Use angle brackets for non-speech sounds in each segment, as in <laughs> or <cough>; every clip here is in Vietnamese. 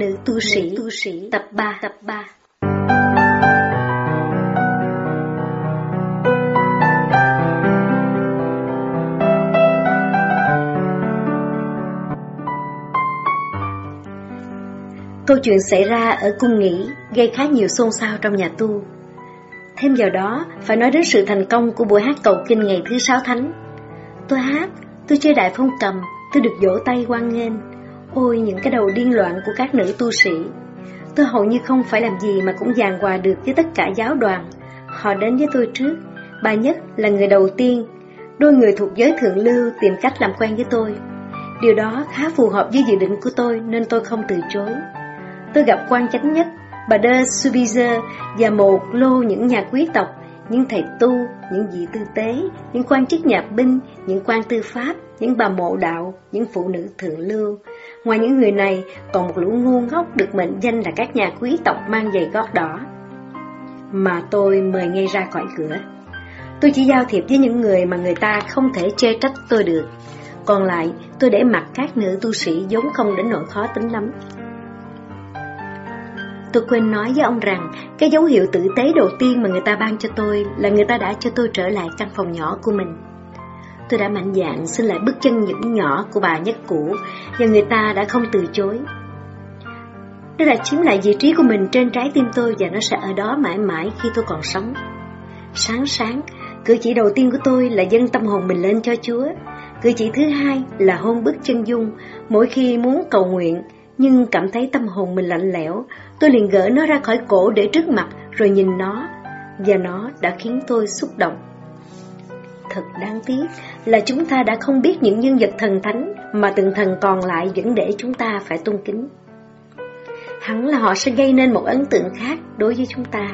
Nữ tu sĩ, tu sĩ tập 3 tập 3 Câu chuyện xảy ra ở cung nghỉ gây khá nhiều xôn xao trong nhà tu. Thêm vào đó, phải nói đến sự thành công của buổi hát cầu kinh ngày thứ sáu thánh. Tôi hát, tôi chơi đại phong cầm, tôi được vỗ tay quan nghênh. Ôi những cái đầu điên loạn của các nữ tu sĩ. Tôi hầu như không phải làm gì mà cũng giàn hòa được với tất cả giáo đoàn. Họ đến với tôi trước. Bà nhất là người đầu tiên. Đôi người thuộc giới thượng lưu tìm cách làm quen với tôi. Điều đó khá phù hợp với dự định của tôi nên tôi không từ chối. Tôi gặp quan chánh nhất, bà De Subizer và một lô những nhà quý tộc, những thầy tu, những vị tư tế, những quan chức nhà binh, những quan tư pháp, những bà mộ đạo, những phụ nữ thượng lưu. Ngoài những người này, còn một lũ ngu ngốc được mệnh danh là các nhà quý tộc mang giày gót đỏ. Mà tôi mời ngay ra khỏi cửa. Tôi chỉ giao thiệp với những người mà người ta không thể chê trách tôi được. Còn lại, tôi để mặc các nữ tu sĩ vốn không đến nỗi khó tính lắm. Tôi quên nói với ông rằng, cái dấu hiệu tử tế đầu tiên mà người ta ban cho tôi là người ta đã cho tôi trở lại căn phòng nhỏ của mình. Tôi đã mạnh dạn xin lại bước chân những nhỏ của bà nhất cũ và người ta đã không từ chối. Nó đã chiếm lại vị trí của mình trên trái tim tôi và nó sẽ ở đó mãi mãi khi tôi còn sống. Sáng sáng, cử chỉ đầu tiên của tôi là dâng tâm hồn mình lên cho Chúa. Cử chỉ thứ hai là hôn bước chân dung mỗi khi muốn cầu nguyện nhưng cảm thấy tâm hồn mình lạnh lẽo, tôi liền gỡ nó ra khỏi cổ để trước mặt rồi nhìn nó, và nó đã khiến tôi xúc động. Thật đáng tiếc là chúng ta đã không biết những nhân vật thần thánh mà từng thần còn lại vẫn để chúng ta phải tôn kính. Hẳn là họ sẽ gây nên một ấn tượng khác đối với chúng ta.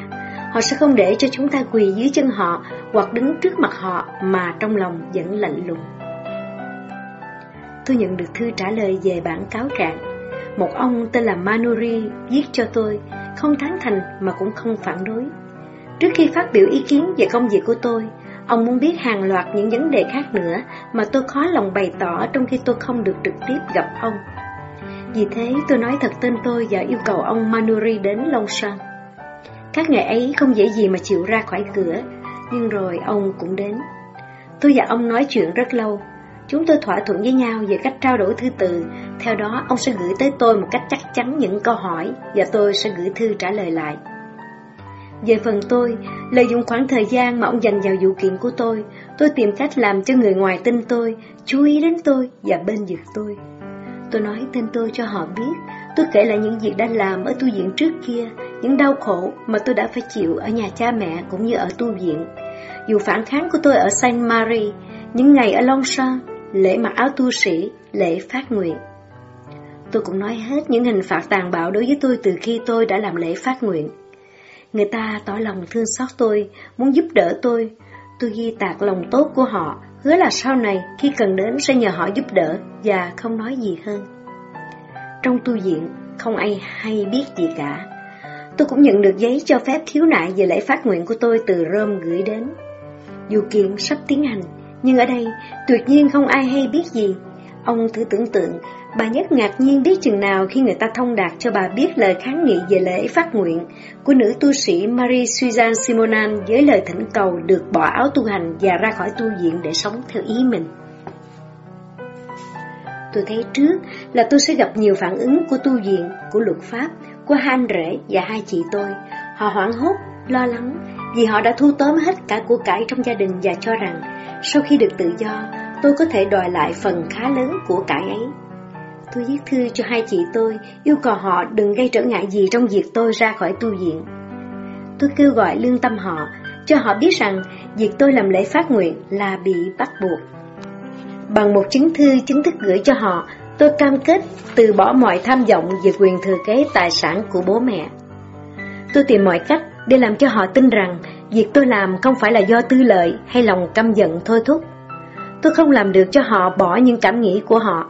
Họ sẽ không để cho chúng ta quỳ dưới chân họ hoặc đứng trước mặt họ mà trong lòng vẫn lạnh lùng. Tôi nhận được thư trả lời về bản cáo trạng. Một ông tên là Manuri viết cho tôi, không tán thành mà cũng không phản đối. Trước khi phát biểu ý kiến về công việc của tôi, ông muốn biết hàng loạt những vấn đề khác nữa mà tôi khó lòng bày tỏ trong khi tôi không được trực tiếp gặp ông. Vì thế tôi nói thật tên tôi và yêu cầu ông Manuri đến Long Sơn. Các ngày ấy không dễ gì mà chịu ra khỏi cửa, nhưng rồi ông cũng đến. Tôi và ông nói chuyện rất lâu, Chúng tôi thỏa thuận với nhau về cách trao đổi thư từ, theo đó ông sẽ gửi tới tôi một cách chắc chắn những câu hỏi và tôi sẽ gửi thư trả lời lại. Về phần tôi, lợi dụng khoảng thời gian mà ông dành vào vụ kiện của tôi, tôi tìm cách làm cho người ngoài tin tôi, chú ý đến tôi và bên vực tôi. Tôi nói tên tôi cho họ biết, tôi kể lại những việc đã làm ở tu viện trước kia, những đau khổ mà tôi đã phải chịu ở nhà cha mẹ cũng như ở tu viện. Dù phản kháng của tôi ở Saint Mary, những ngày ở Longchamp, lễ mặc áo tu sĩ, lễ phát nguyện. Tôi cũng nói hết những hình phạt tàn bạo đối với tôi từ khi tôi đã làm lễ phát nguyện. Người ta tỏ lòng thương xót tôi, muốn giúp đỡ tôi. Tôi ghi tạc lòng tốt của họ, hứa là sau này khi cần đến sẽ nhờ họ giúp đỡ và không nói gì hơn. Trong tu viện, không ai hay biết gì cả. Tôi cũng nhận được giấy cho phép khiếu nại về lễ phát nguyện của tôi từ Rome gửi đến. Dù kiện sắp tiến hành, nhưng ở đây, tuyệt nhiên không ai hay biết gì. Ông thử tưởng tượng, bà nhất ngạc nhiên biết chừng nào khi người ta thông đạt cho bà biết lời kháng nghị về lễ phát nguyện của nữ tu sĩ Marie Suzanne Simonan với lời thỉnh cầu được bỏ áo tu hành và ra khỏi tu viện để sống theo ý mình. Tôi thấy trước là tôi sẽ gặp nhiều phản ứng của tu viện, của luật pháp, của hai anh rể và hai chị tôi. Họ hoảng hốt, lo lắng vì họ đã thu tóm hết cả của cải trong gia đình và cho rằng sau khi được tự do, tôi có thể đòi lại phần khá lớn của cải ấy. Tôi viết thư cho hai chị tôi, yêu cầu họ đừng gây trở ngại gì trong việc tôi ra khỏi tu viện. Tôi kêu gọi lương tâm họ, cho họ biết rằng việc tôi làm lễ phát nguyện là bị bắt buộc. Bằng một chứng thư chính thức gửi cho họ, tôi cam kết từ bỏ mọi tham vọng về quyền thừa kế tài sản của bố mẹ. Tôi tìm mọi cách để làm cho họ tin rằng việc tôi làm không phải là do tư lợi hay lòng căm giận thôi thúc. Tôi không làm được cho họ bỏ những cảm nghĩ của họ.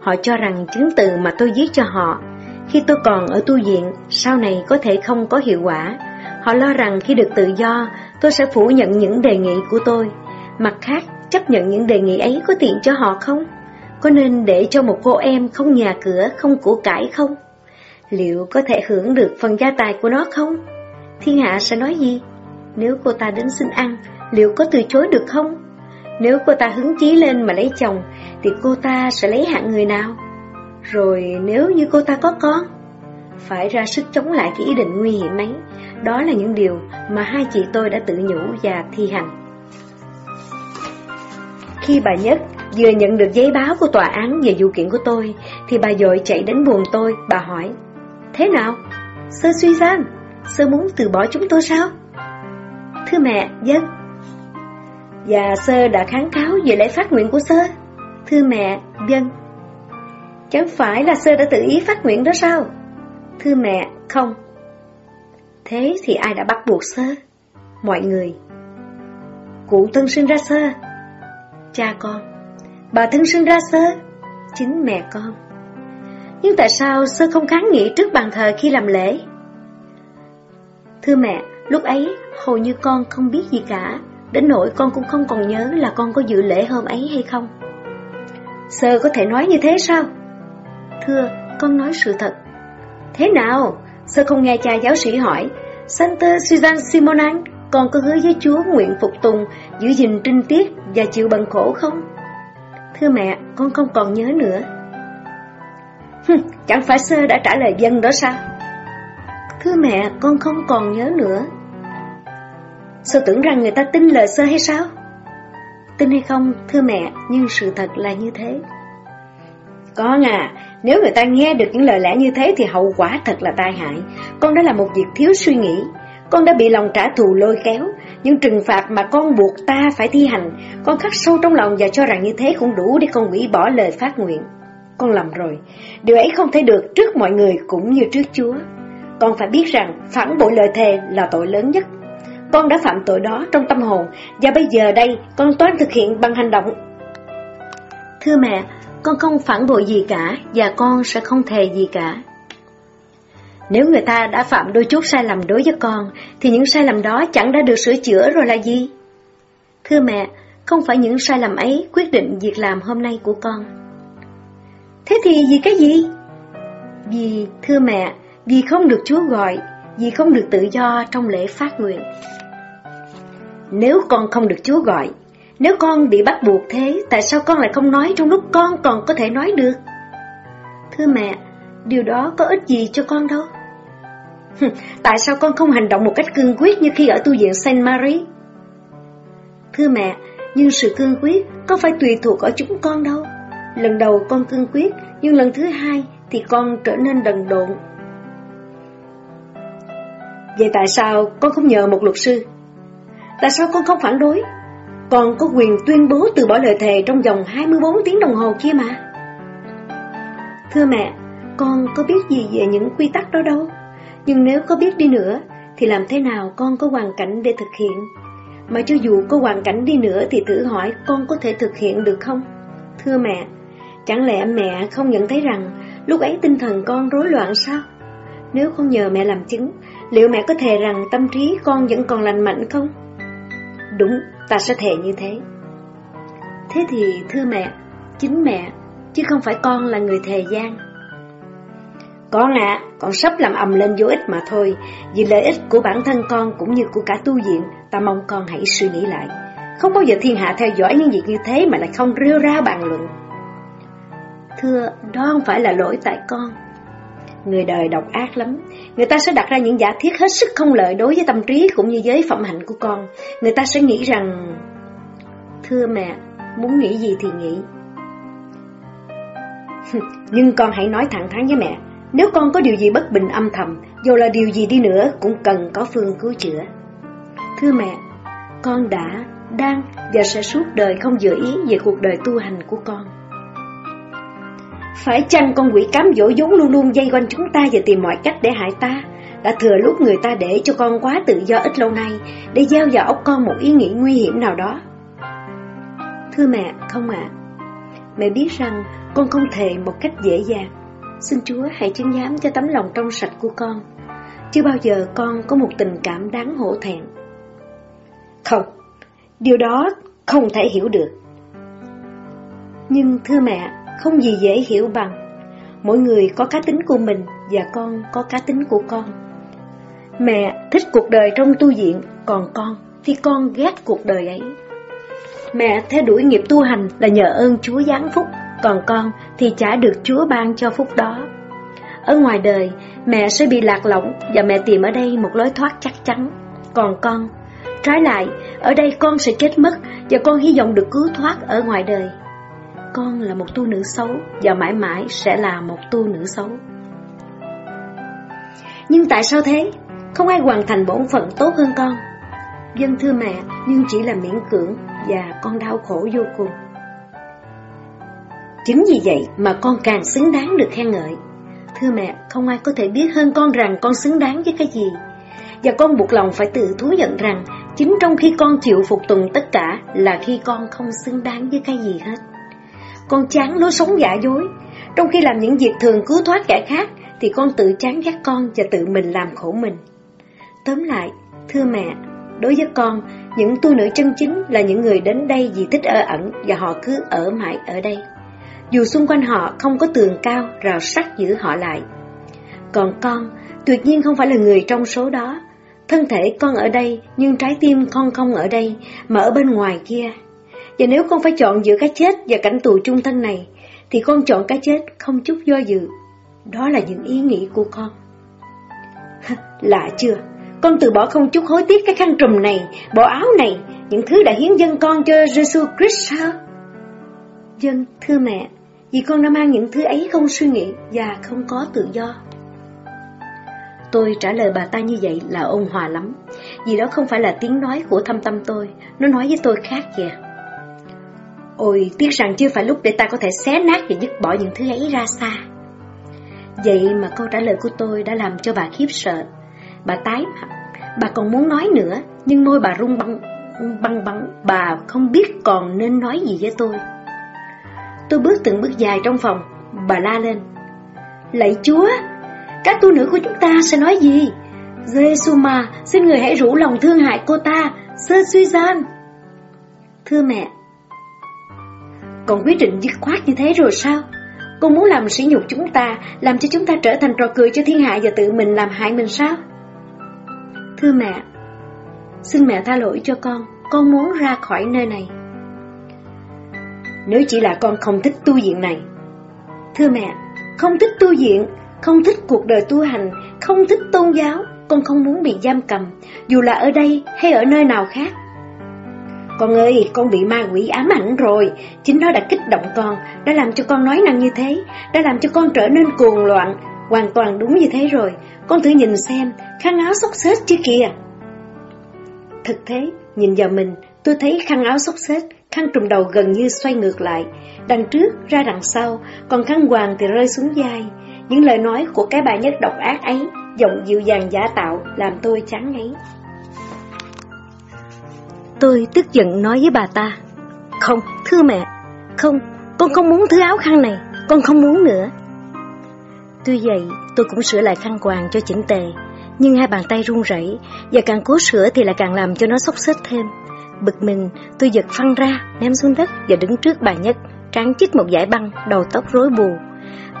Họ cho rằng chứng từ mà tôi viết cho họ, khi tôi còn ở tu viện, sau này có thể không có hiệu quả. Họ lo rằng khi được tự do, tôi sẽ phủ nhận những đề nghị của tôi. Mặt khác, chấp nhận những đề nghị ấy có tiện cho họ không? Có nên để cho một cô em không nhà cửa, không của cải không? liệu có thể hưởng được phần gia tài của nó không? Thiên hạ sẽ nói gì? Nếu cô ta đến xin ăn, liệu có từ chối được không? Nếu cô ta hứng chí lên mà lấy chồng, thì cô ta sẽ lấy hạng người nào? Rồi nếu như cô ta có con, phải ra sức chống lại cái ý định nguy hiểm ấy. Đó là những điều mà hai chị tôi đã tự nhủ và thi hành. Khi bà Nhất vừa nhận được giấy báo của tòa án về vụ kiện của tôi, thì bà dội chạy đến buồn tôi, bà hỏi, Thế nào? Sơ suy gian, sơ muốn từ bỏ chúng tôi sao? Thưa mẹ, dân. Và sơ đã kháng cáo về lễ phát nguyện của sơ. Thưa mẹ, dân. Chẳng phải là sơ đã tự ý phát nguyện đó sao? Thưa mẹ, không. Thế thì ai đã bắt buộc sơ? Mọi người. Cụ thân sinh ra sơ. Cha con. Bà thân sinh ra sơ. Chính mẹ con. Nhưng tại sao sơ không kháng nghị trước bàn thờ khi làm lễ? Thưa mẹ, lúc ấy hầu như con không biết gì cả, đến nỗi con cũng không còn nhớ là con có dự lễ hôm ấy hay không. Sơ có thể nói như thế sao? Thưa, con nói sự thật. Thế nào? Sơ không nghe cha giáo sĩ hỏi, Santa Susan Simonan, con có hứa với Chúa nguyện phục tùng, giữ gìn trinh tiết và chịu bằng khổ không? Thưa mẹ, con không còn nhớ nữa. chẳng phải sơ đã trả lời dân đó sao? Thưa mẹ, con không còn nhớ nữa. Sơ tưởng rằng người ta tin lời sơ hay sao? Tin hay không, thưa mẹ, nhưng sự thật là như thế. Con à, nếu người ta nghe được những lời lẽ như thế thì hậu quả thật là tai hại. Con đã là một việc thiếu suy nghĩ. Con đã bị lòng trả thù lôi kéo. Những trừng phạt mà con buộc ta phải thi hành, con khắc sâu trong lòng và cho rằng như thế cũng đủ để con hủy bỏ lời phát nguyện. Con lầm rồi. Điều ấy không thể được trước mọi người cũng như trước Chúa. Con phải biết rằng phản bội lời thề là tội lớn nhất. Con đã phạm tội đó trong tâm hồn và bây giờ đây con toán thực hiện bằng hành động. Thưa mẹ, con không phản bội gì cả và con sẽ không thề gì cả. Nếu người ta đã phạm đôi chút sai lầm đối với con, thì những sai lầm đó chẳng đã được sửa chữa rồi là gì? Thưa mẹ, không phải những sai lầm ấy quyết định việc làm hôm nay của con. Thế thì vì cái gì? Vì, thưa mẹ, vì không được Chúa gọi, vì không được tự do trong lễ phát nguyện. Nếu con không được Chúa gọi, nếu con bị bắt buộc thế, tại sao con lại không nói trong lúc con còn có thể nói được? Thưa mẹ, điều đó có ích gì cho con đâu. tại sao con không hành động một cách cương quyết như khi ở tu viện Saint Mary? Thưa mẹ, nhưng sự cương quyết có phải tùy thuộc ở chúng con đâu. Lần đầu con cương quyết, nhưng lần thứ hai thì con trở nên đần độn. Vậy tại sao con không nhờ một luật sư? Tại sao con không phản đối? Con có quyền tuyên bố từ bỏ lời thề trong vòng 24 tiếng đồng hồ kia mà. Thưa mẹ, con có biết gì về những quy tắc đó đâu. Nhưng nếu có biết đi nữa, thì làm thế nào con có hoàn cảnh để thực hiện? Mà cho dù có hoàn cảnh đi nữa thì thử hỏi con có thể thực hiện được không? Thưa mẹ, chẳng lẽ mẹ không nhận thấy rằng lúc ấy tinh thần con rối loạn sao? Nếu không nhờ mẹ làm chứng, liệu mẹ có thể rằng tâm trí con vẫn còn lành mạnh không? Đúng, ta sẽ thề như thế. Thế thì thưa mẹ, chính mẹ, chứ không phải con là người thề gian. Con ạ, à, con sắp làm ầm lên vô ích mà thôi, vì lợi ích của bản thân con cũng như của cả tu viện, ta mong con hãy suy nghĩ lại. Không bao giờ thiên hạ theo dõi những việc như thế mà lại không rêu ra bàn luận. Thưa, đó không phải là lỗi tại con. Người đời độc ác lắm, người ta sẽ đặt ra những giả thiết hết sức không lợi đối với tâm trí cũng như với phẩm hạnh của con. Người ta sẽ nghĩ rằng, thưa mẹ, muốn nghĩ gì thì nghĩ. <laughs> Nhưng con hãy nói thẳng thắn với mẹ, nếu con có điều gì bất bình âm thầm, dù là điều gì đi nữa cũng cần có phương cứu chữa. Thưa mẹ, con đã, đang và sẽ suốt đời không dự ý về cuộc đời tu hành của con. Phải chăng con quỷ cám dỗ vốn luôn luôn dây quanh chúng ta và tìm mọi cách để hại ta? Đã thừa lúc người ta để cho con quá tự do ít lâu nay để gieo vào óc con một ý nghĩ nguy hiểm nào đó. Thưa mẹ, không ạ. Mẹ biết rằng con không thề một cách dễ dàng. Xin Chúa hãy chứng giám cho tấm lòng trong sạch của con. Chưa bao giờ con có một tình cảm đáng hổ thẹn. Không, điều đó không thể hiểu được. Nhưng thưa mẹ, không gì dễ hiểu bằng mỗi người có cá tính của mình và con có cá tính của con. Mẹ thích cuộc đời trong tu viện, còn con thì con ghét cuộc đời ấy. Mẹ theo đuổi nghiệp tu hành là nhờ ơn Chúa giáng phúc, còn con thì chả được Chúa ban cho phúc đó. Ở ngoài đời, mẹ sẽ bị lạc lõng và mẹ tìm ở đây một lối thoát chắc chắn. Còn con, trái lại, ở đây con sẽ chết mất và con hy vọng được cứu thoát ở ngoài đời. Con là một tu nữ xấu và mãi mãi sẽ là một tu nữ xấu. Nhưng tại sao thế? Không ai hoàn thành bổn phận tốt hơn con. Dân thưa mẹ, nhưng chỉ là miễn cưỡng và con đau khổ vô cùng. Chính vì vậy mà con càng xứng đáng được khen ngợi. Thưa mẹ, không ai có thể biết hơn con rằng con xứng đáng với cái gì. Và con buộc lòng phải tự thú nhận rằng chính trong khi con chịu phục tùng tất cả là khi con không xứng đáng với cái gì hết. Con chán lối sống giả dối, trong khi làm những việc thường cứu thoát kẻ khác thì con tự chán ghét con và tự mình làm khổ mình. Tóm lại, thưa mẹ, đối với con, những tu nữ chân chính là những người đến đây vì thích ở ẩn và họ cứ ở mãi ở đây. Dù xung quanh họ không có tường cao, rào sắt giữ họ lại. Còn con, tuyệt nhiên không phải là người trong số đó. Thân thể con ở đây, nhưng trái tim con không ở đây, mà ở bên ngoài kia. Và nếu con phải chọn giữa cái chết và cảnh tù chung thân này, thì con chọn cái chết không chút do dự. Đó là những ý nghĩ của con. <laughs> Lạ chưa? Con từ bỏ không chút hối tiếc cái khăn trùm này, bộ áo này, những thứ đã hiến dân con cho Jesus Christ sao? Dân, thưa mẹ, vì con đã mang những thứ ấy không suy nghĩ và không có tự do. Tôi trả lời bà ta như vậy là ôn hòa lắm, vì đó không phải là tiếng nói của thâm tâm tôi, nó nói với tôi khác kìa. Ôi, tiếc rằng chưa phải lúc để ta có thể xé nát và dứt bỏ những thứ ấy ra xa. Vậy mà câu trả lời của tôi đã làm cho bà khiếp sợ. Bà tái mặt, bà còn muốn nói nữa, nhưng môi bà rung băng, băng băng, bà không biết còn nên nói gì với tôi. Tôi bước từng bước dài trong phòng, bà la lên. Lạy Chúa, các tu nữ của chúng ta sẽ nói gì? giê mà, xin người hãy rủ lòng thương hại cô ta, sơ suy gian. Thưa mẹ, còn quyết định dứt khoát như thế rồi sao? Cô muốn làm sỉ nhục chúng ta, làm cho chúng ta trở thành trò cười cho thiên hạ và tự mình làm hại mình sao? Thưa mẹ, xin mẹ tha lỗi cho con, con muốn ra khỏi nơi này. Nếu chỉ là con không thích tu viện này. Thưa mẹ, không thích tu viện, không thích cuộc đời tu hành, không thích tôn giáo, con không muốn bị giam cầm, dù là ở đây hay ở nơi nào khác. Con ơi, con bị ma quỷ ám ảnh rồi, chính nó đã kích động con, đã làm cho con nói năng như thế, đã làm cho con trở nên cuồng loạn, hoàn toàn đúng như thế rồi. Con thử nhìn xem, khăn áo xốc xếch chứ kìa. Thực thế, nhìn vào mình, tôi thấy khăn áo xốc xếch, khăn trùm đầu gần như xoay ngược lại, đằng trước ra đằng sau, còn khăn hoàng thì rơi xuống vai. Những lời nói của cái bà nhất độc ác ấy, giọng dịu dàng giả tạo, làm tôi chán ngấy. Tôi tức giận nói với bà ta Không, thưa mẹ Không, con không muốn thứ áo khăn này Con không muốn nữa. Tuy vậy, tôi cũng sửa lại khăn quàng cho chỉnh tề Nhưng hai bàn tay run rẩy Và càng cố sửa thì lại càng làm cho nó xốc xếch thêm. Bực mình, tôi giật phăng ra Ném xuống đất và đứng trước bà Nhất Tráng chích một dải băng, đầu tóc rối bù.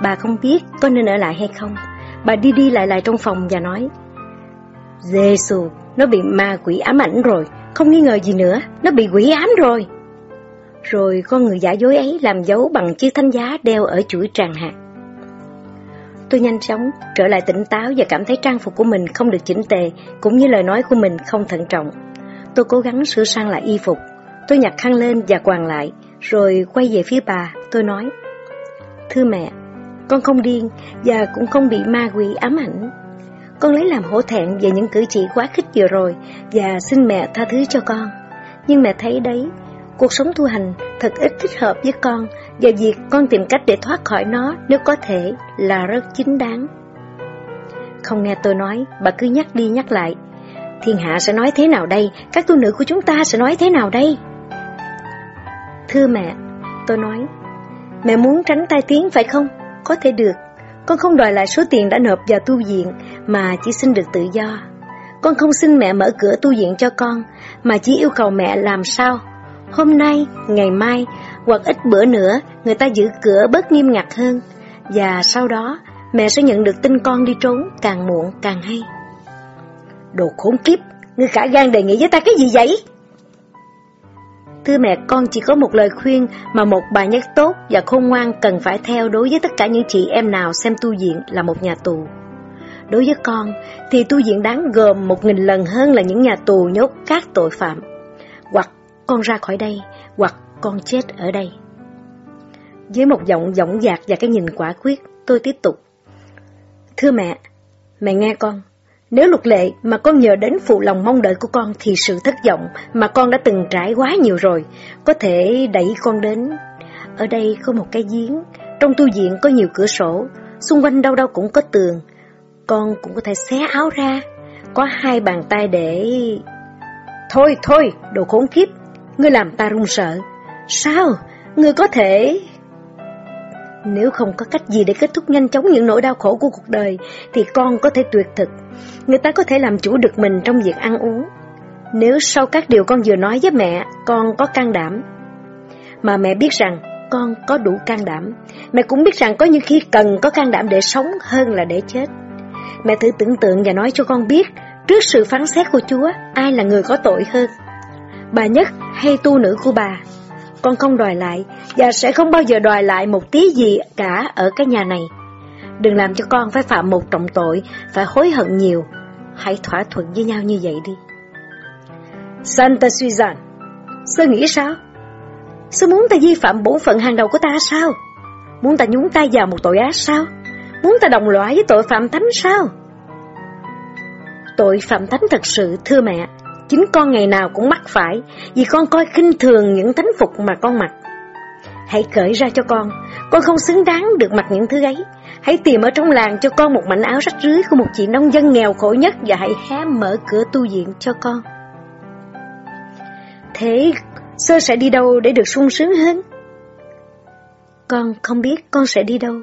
Bà không biết có nên ở lại hay không. Bà đi đi lại lại trong phòng và nói giê -xu, nó bị ma quỷ ám ảnh rồi không nghi ngờ gì nữa, nó bị quỷ ám rồi. Rồi con người giả dối ấy làm dấu bằng chiếc thanh giá đeo ở chuỗi tràng hạt. Tôi nhanh chóng trở lại tỉnh táo và cảm thấy trang phục của mình không được chỉnh tề, cũng như lời nói của mình không thận trọng. Tôi cố gắng sửa sang lại y phục. Tôi nhặt khăn lên và quàng lại, rồi quay về phía bà, tôi nói. Thưa mẹ, con không điên và cũng không bị ma quỷ ám ảnh. Con lấy làm hổ thẹn về những cử chỉ quá khích vừa rồi và xin mẹ tha thứ cho con. Nhưng mẹ thấy đấy, cuộc sống tu hành thật ít thích hợp với con và việc con tìm cách để thoát khỏi nó nếu có thể là rất chính đáng. Không nghe tôi nói, bà cứ nhắc đi nhắc lại. Thiên hạ sẽ nói thế nào đây? Các tu nữ của chúng ta sẽ nói thế nào đây? Thưa mẹ, tôi nói, mẹ muốn tránh tai tiếng phải không? Có thể được. Con không đòi lại số tiền đã nộp vào tu viện mà chỉ xin được tự do. Con không xin mẹ mở cửa tu viện cho con, mà chỉ yêu cầu mẹ làm sao. Hôm nay, ngày mai, hoặc ít bữa nữa, người ta giữ cửa bớt nghiêm ngặt hơn. Và sau đó, mẹ sẽ nhận được tin con đi trốn càng muộn càng hay. Đồ khốn kiếp, ngươi khả gan đề nghị với ta cái gì vậy? Thưa mẹ, con chỉ có một lời khuyên mà một bà nhất tốt và khôn ngoan cần phải theo đối với tất cả những chị em nào xem tu viện là một nhà tù. Đối với con, thì tu viện đáng gồm một nghìn lần hơn là những nhà tù nhốt các tội phạm. Hoặc con ra khỏi đây, hoặc con chết ở đây. Với một giọng dõng dạc và cái nhìn quả quyết, tôi tiếp tục. Thưa mẹ, mẹ nghe con, nếu luật lệ mà con nhờ đến phụ lòng mong đợi của con thì sự thất vọng mà con đã từng trải quá nhiều rồi, có thể đẩy con đến. Ở đây có một cái giếng, trong tu viện có nhiều cửa sổ, xung quanh đâu đâu cũng có tường. Con cũng có thể xé áo ra, có hai bàn tay để... Thôi, thôi, đồ khốn kiếp, ngươi làm ta run sợ. Sao? Ngươi có thể... Nếu không có cách gì để kết thúc nhanh chóng những nỗi đau khổ của cuộc đời, thì con có thể tuyệt thực. Người ta có thể làm chủ được mình trong việc ăn uống. Nếu sau các điều con vừa nói với mẹ, con có can đảm. Mà mẹ biết rằng con có đủ can đảm. Mẹ cũng biết rằng có những khi cần có can đảm để sống hơn là để chết. Mẹ thử tưởng tượng và nói cho con biết, trước sự phán xét của Chúa, ai là người có tội hơn? Bà nhất hay tu nữ của bà? Con không đòi lại và sẽ không bao giờ đòi lại một tí gì cả ở cái nhà này. Đừng làm cho con phải phạm một trọng tội, phải hối hận nhiều. Hãy thỏa thuận với nhau như vậy đi. Santa Susan, sơ nghĩ sao? Sơ muốn ta vi phạm bổn phận hàng đầu của ta sao? Muốn ta nhúng tay vào một tội ác sao? Muốn ta đồng loại với tội phạm thánh sao? Tội phạm thánh thật sự, thưa mẹ, chính con ngày nào cũng mắc phải, vì con coi khinh thường những thánh phục mà con mặc. Hãy cởi ra cho con, con không xứng đáng được mặc những thứ ấy. Hãy tìm ở trong làng cho con một mảnh áo rách rưới của một chị nông dân nghèo khổ nhất và hãy hé mở cửa tu viện cho con. Thế sơ sẽ đi đâu để được sung sướng hơn? Con không biết con sẽ đi đâu.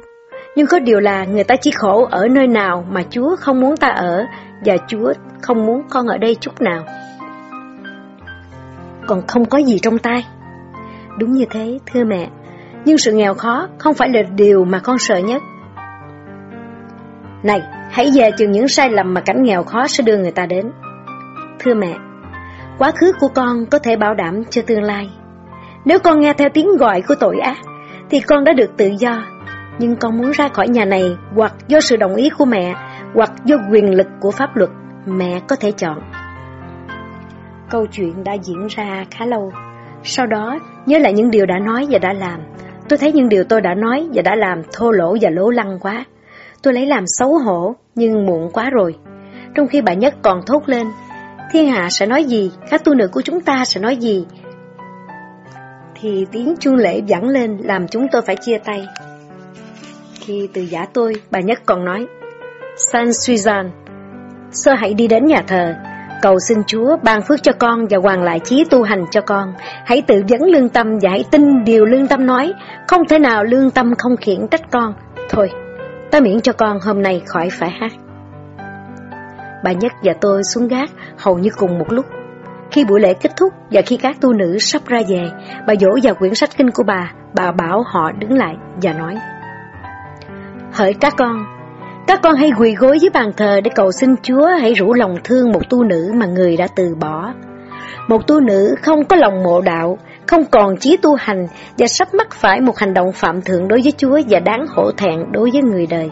Nhưng có điều là người ta chỉ khổ ở nơi nào mà Chúa không muốn ta ở và Chúa không muốn con ở đây chút nào. Còn không có gì trong tay. Đúng như thế, thưa mẹ. Nhưng sự nghèo khó không phải là điều mà con sợ nhất. Này, hãy về chừng những sai lầm mà cảnh nghèo khó sẽ đưa người ta đến. Thưa mẹ, quá khứ của con có thể bảo đảm cho tương lai. Nếu con nghe theo tiếng gọi của tội ác, thì con đã được tự do. Nhưng con muốn ra khỏi nhà này hoặc do sự đồng ý của mẹ, hoặc do quyền lực của pháp luật, mẹ có thể chọn. Câu chuyện đã diễn ra khá lâu. Sau đó, nhớ lại những điều đã nói và đã làm. Tôi thấy những điều tôi đã nói và đã làm thô lỗ và lố lăng quá. Tôi lấy làm xấu hổ, nhưng muộn quá rồi. Trong khi bà Nhất còn thốt lên, thiên hạ sẽ nói gì, các tu nữ của chúng ta sẽ nói gì, thì tiếng chuông lễ vẳng lên làm chúng tôi phải chia tay. Khi từ giả tôi, bà Nhất còn nói, San Suizan, sơ hãy đi đến nhà thờ, cầu xin Chúa ban phước cho con và hoàn lại chí tu hành cho con. Hãy tự vấn lương tâm và hãy tin điều lương tâm nói, không thể nào lương tâm không khiển trách con. Thôi, ta miễn cho con hôm nay khỏi phải hát. Bà Nhất và tôi xuống gác hầu như cùng một lúc. Khi buổi lễ kết thúc và khi các tu nữ sắp ra về, bà dỗ vào quyển sách kinh của bà, bà bảo họ đứng lại và nói Hỡi các con, các con hãy quỳ gối dưới bàn thờ để cầu xin Chúa hãy rủ lòng thương một tu nữ mà người đã từ bỏ. Một tu nữ không có lòng mộ đạo, không còn chí tu hành và sắp mắc phải một hành động phạm thượng đối với Chúa và đáng hổ thẹn đối với người đời.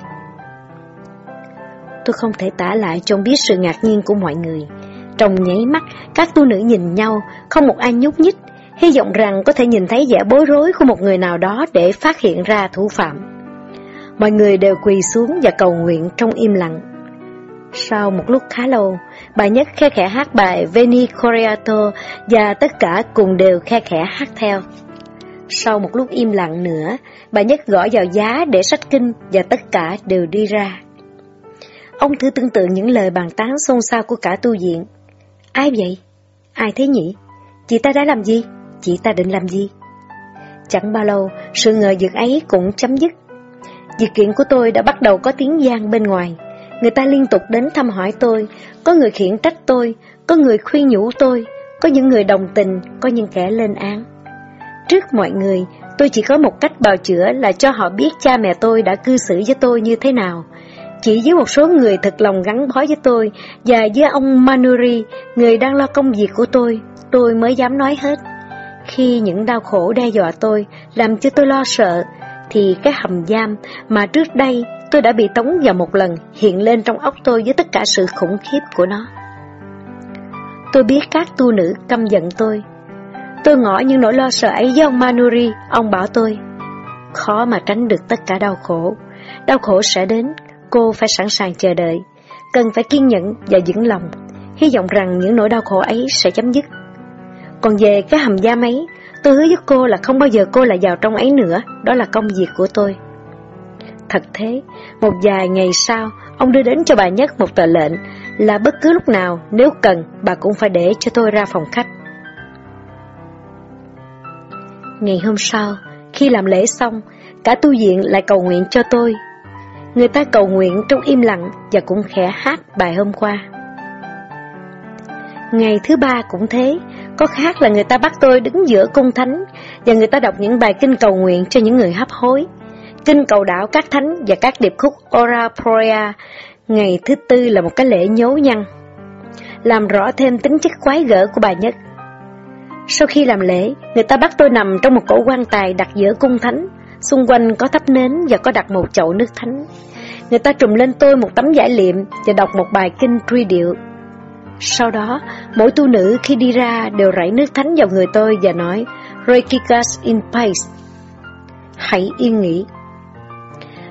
Tôi không thể tả lại cho biết sự ngạc nhiên của mọi người. Trong nháy mắt, các tu nữ nhìn nhau, không một ai nhúc nhích, hy vọng rằng có thể nhìn thấy vẻ bối rối của một người nào đó để phát hiện ra thủ phạm. Mọi người đều quỳ xuống và cầu nguyện trong im lặng. Sau một lúc khá lâu, bà Nhất khe khẽ hát bài Veni Coriato và tất cả cùng đều khe khẽ hát theo. Sau một lúc im lặng nữa, bà Nhất gõ vào giá để sách kinh và tất cả đều đi ra. Ông thử tưởng tượng những lời bàn tán xôn xao của cả tu viện. Ai vậy? Ai thế nhỉ? Chị ta đã làm gì? Chị ta định làm gì? Chẳng bao lâu, sự ngờ vực ấy cũng chấm dứt. Việc kiện của tôi đã bắt đầu có tiếng gian bên ngoài. Người ta liên tục đến thăm hỏi tôi, có người khiển trách tôi, có người khuyên nhủ tôi, có những người đồng tình, có những kẻ lên án. Trước mọi người, Tôi chỉ có một cách bào chữa là cho họ biết cha mẹ tôi đã cư xử với tôi như thế nào. Chỉ với một số người thật lòng gắn bó với tôi và với ông Manuri, người đang lo công việc của tôi, tôi mới dám nói hết. Khi những đau khổ đe dọa tôi, làm cho tôi lo sợ, thì cái hầm giam mà trước đây tôi đã bị tống vào một lần hiện lên trong óc tôi với tất cả sự khủng khiếp của nó. Tôi biết các tu nữ căm giận tôi. Tôi ngỏ những nỗi lo sợ ấy với ông Manuri, ông bảo tôi, khó mà tránh được tất cả đau khổ. Đau khổ sẽ đến, cô phải sẵn sàng chờ đợi, cần phải kiên nhẫn và vững lòng, hy vọng rằng những nỗi đau khổ ấy sẽ chấm dứt. Còn về cái hầm giam ấy, tôi hứa với cô là không bao giờ cô lại vào trong ấy nữa, đó là công việc của tôi. Thật thế, một vài ngày sau, ông đưa đến cho bà Nhất một tờ lệnh là bất cứ lúc nào nếu cần bà cũng phải để cho tôi ra phòng khách. Ngày hôm sau, khi làm lễ xong, cả tu viện lại cầu nguyện cho tôi. Người ta cầu nguyện trong im lặng và cũng khẽ hát bài hôm qua. Ngày thứ ba cũng thế, có khác là người ta bắt tôi đứng giữa cung thánh và người ta đọc những bài kinh cầu nguyện cho những người hấp hối. Kinh cầu đảo các thánh và các điệp khúc Ora Proia Ngày thứ tư là một cái lễ nhố nhăn, làm rõ thêm tính chất quái gở của bà Nhất. Sau khi làm lễ, người ta bắt tôi nằm trong một cổ quan tài đặt giữa cung thánh, xung quanh có thắp nến và có đặt một chậu nước thánh. Người ta trùm lên tôi một tấm giải liệm và đọc một bài kinh truy điệu. Sau đó, mỗi tu nữ khi đi ra đều rảy nước thánh vào người tôi và nói Rekikas in peace. Hãy yên nghỉ.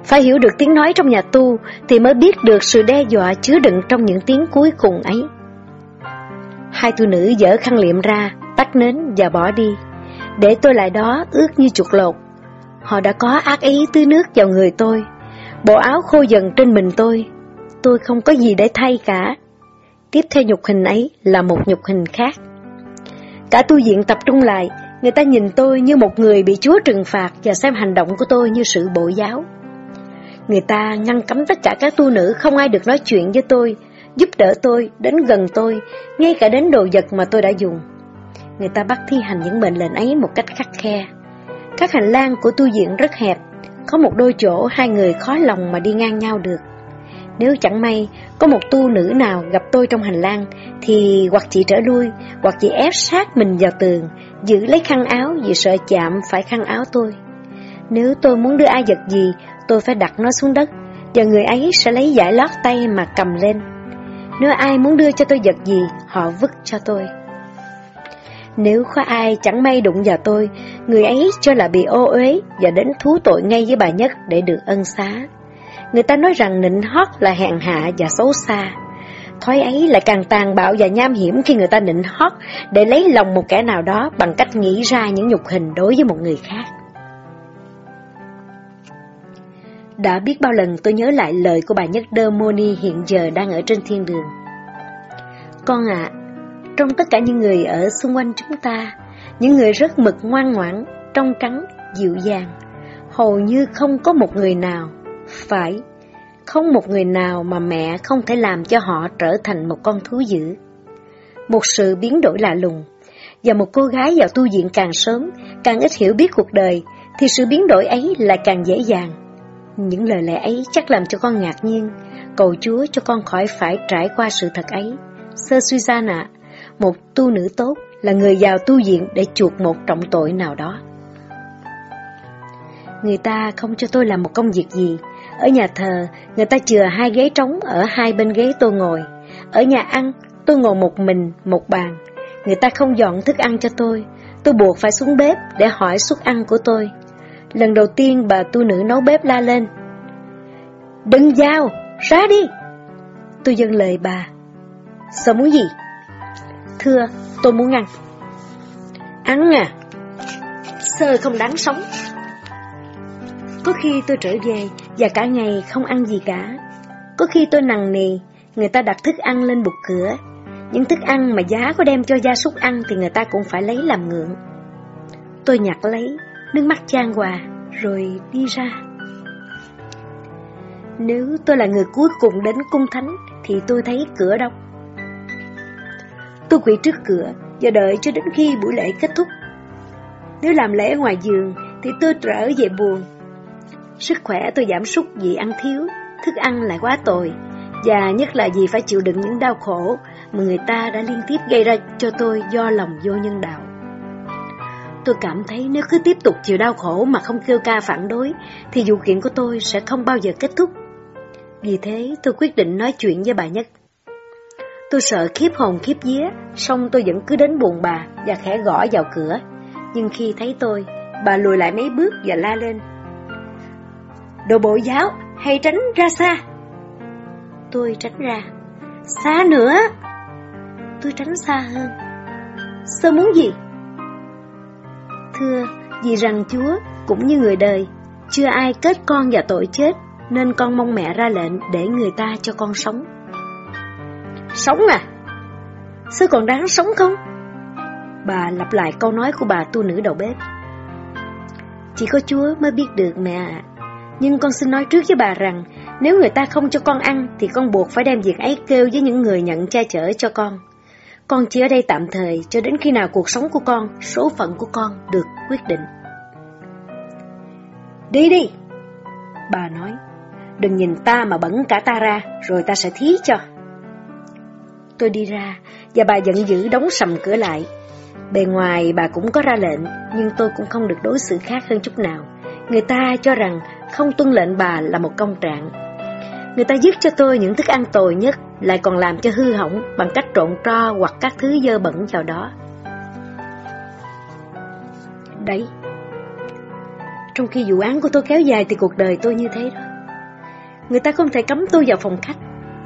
Phải hiểu được tiếng nói trong nhà tu thì mới biết được sự đe dọa chứa đựng trong những tiếng cuối cùng ấy. Hai tu nữ dở khăn liệm ra, tắt nến và bỏ đi. Để tôi lại đó ướt như chuột lột. Họ đã có ác ý tưới nước vào người tôi. Bộ áo khô dần trên mình tôi. Tôi không có gì để thay cả. Tiếp theo nhục hình ấy là một nhục hình khác. Cả tu viện tập trung lại, người ta nhìn tôi như một người bị Chúa trừng phạt và xem hành động của tôi như sự bội giáo. Người ta ngăn cấm tất cả các tu nữ không ai được nói chuyện với tôi, giúp đỡ tôi, đến gần tôi, ngay cả đến đồ vật mà tôi đã dùng. Người ta bắt thi hành những mệnh lệnh ấy một cách khắc khe. Các hành lang của tu viện rất hẹp, có một đôi chỗ hai người khó lòng mà đi ngang nhau được. Nếu chẳng may có một tu nữ nào gặp tôi trong hành lang thì hoặc chị trở lui, hoặc chị ép sát mình vào tường, giữ lấy khăn áo vì sợ chạm phải khăn áo tôi. Nếu tôi muốn đưa ai vật gì, tôi phải đặt nó xuống đất, và người ấy sẽ lấy giải lót tay mà cầm lên. Nếu ai muốn đưa cho tôi vật gì, họ vứt cho tôi. Nếu có ai chẳng may đụng vào tôi, người ấy cho là bị ô uế và đến thú tội ngay với bà nhất để được ân xá. Người ta nói rằng nịnh hót là hèn hạ và xấu xa. Thói ấy lại càng tàn bạo và nham hiểm khi người ta nịnh hót để lấy lòng một kẻ nào đó bằng cách nghĩ ra những nhục hình đối với một người khác. Đã biết bao lần tôi nhớ lại lời của bà Nhất Đơ Moni hiện giờ đang ở trên thiên đường. Con ạ, trong tất cả những người ở xung quanh chúng ta, những người rất mực ngoan ngoãn, trong trắng, dịu dàng, hầu như không có một người nào, phải, không một người nào mà mẹ không thể làm cho họ trở thành một con thú dữ. Một sự biến đổi lạ lùng, và một cô gái vào tu viện càng sớm, càng ít hiểu biết cuộc đời, thì sự biến đổi ấy lại càng dễ dàng. Những lời lẽ ấy chắc làm cho con ngạc nhiên, cầu Chúa cho con khỏi phải trải qua sự thật ấy. Sơ Susanna, một tu nữ tốt, là người vào tu viện để chuộc một trọng tội nào đó. Người ta không cho tôi làm một công việc gì. Ở nhà thờ, người ta chừa hai ghế trống ở hai bên ghế tôi ngồi. Ở nhà ăn, tôi ngồi một mình, một bàn. Người ta không dọn thức ăn cho tôi. Tôi buộc phải xuống bếp để hỏi suất ăn của tôi. Lần đầu tiên bà tu nữ nấu bếp la lên Đừng giao, ra đi Tôi dâng lời bà Sao muốn gì? Thưa, tôi muốn ăn Ăn à Sơ không đáng sống Có khi tôi trở về và cả ngày không ăn gì cả Có khi tôi nằng nì Người ta đặt thức ăn lên bục cửa Những thức ăn mà giá có đem cho gia súc ăn Thì người ta cũng phải lấy làm ngượng Tôi nhặt lấy nước mắt chan hòa, rồi đi ra. Nếu tôi là người cuối cùng đến cung thánh, thì tôi thấy cửa đóng. Tôi quỳ trước cửa và đợi cho đến khi buổi lễ kết thúc. Nếu làm lễ ngoài giường thì tôi trở về buồn. Sức khỏe tôi giảm sút vì ăn thiếu, thức ăn lại quá tồi, và nhất là vì phải chịu đựng những đau khổ mà người ta đã liên tiếp gây ra cho tôi do lòng vô nhân đạo. Tôi cảm thấy nếu cứ tiếp tục chịu đau khổ mà không kêu ca phản đối, thì vụ kiện của tôi sẽ không bao giờ kết thúc. Vì thế tôi quyết định nói chuyện với bà Nhất. Tôi sợ khiếp hồn khiếp vía, xong tôi vẫn cứ đến buồn bà và khẽ gõ vào cửa. Nhưng khi thấy tôi, bà lùi lại mấy bước và la lên. Đồ bộ giáo, hay tránh ra xa. Tôi tránh ra. Xa nữa. Tôi tránh xa hơn. Sơ muốn gì? Thưa, vì rằng Chúa cũng như người đời, chưa ai kết con và tội chết, nên con mong mẹ ra lệnh để người ta cho con sống. Sống à? Sư còn đáng sống không? Bà lặp lại câu nói của bà tu nữ đầu bếp. Chỉ có Chúa mới biết được mẹ ạ. Nhưng con xin nói trước với bà rằng, nếu người ta không cho con ăn, thì con buộc phải đem việc ấy kêu với những người nhận cha chở cho con. Con chỉ ở đây tạm thời cho đến khi nào cuộc sống của con, số phận của con được quyết định. Đi đi! Bà nói, đừng nhìn ta mà bẩn cả ta ra, rồi ta sẽ thí cho. Tôi đi ra, và bà giận dữ đóng sầm cửa lại. Bề ngoài bà cũng có ra lệnh, nhưng tôi cũng không được đối xử khác hơn chút nào. Người ta cho rằng không tuân lệnh bà là một công trạng. Người ta dứt cho tôi những thức ăn tồi nhất, lại còn làm cho hư hỏng bằng cách trộn tro hoặc các thứ dơ bẩn vào đó. Đấy, trong khi vụ án của tôi kéo dài thì cuộc đời tôi như thế đó. Người ta không thể cấm tôi vào phòng khách,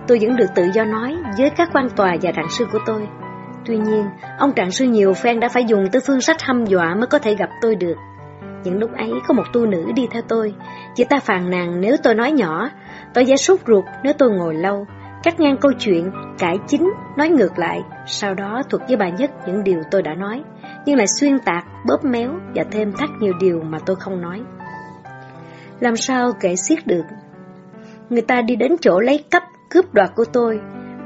tôi vẫn được tự do nói với các quan tòa và trạng sư của tôi. Tuy nhiên, ông trạng sư nhiều phen đã phải dùng tới phương sách hăm dọa mới có thể gặp tôi được. Những lúc ấy có một tu nữ đi theo tôi, chị ta phàn nàn nếu tôi nói nhỏ, tôi vẻ sốt ruột nếu tôi ngồi lâu, cắt ngang câu chuyện, cải chính, nói ngược lại, sau đó thuật với bà Nhất những điều tôi đã nói, nhưng lại xuyên tạc, bóp méo và thêm thắt nhiều điều mà tôi không nói. Làm sao kể xiết được? Người ta đi đến chỗ lấy cắp, cướp đoạt của tôi,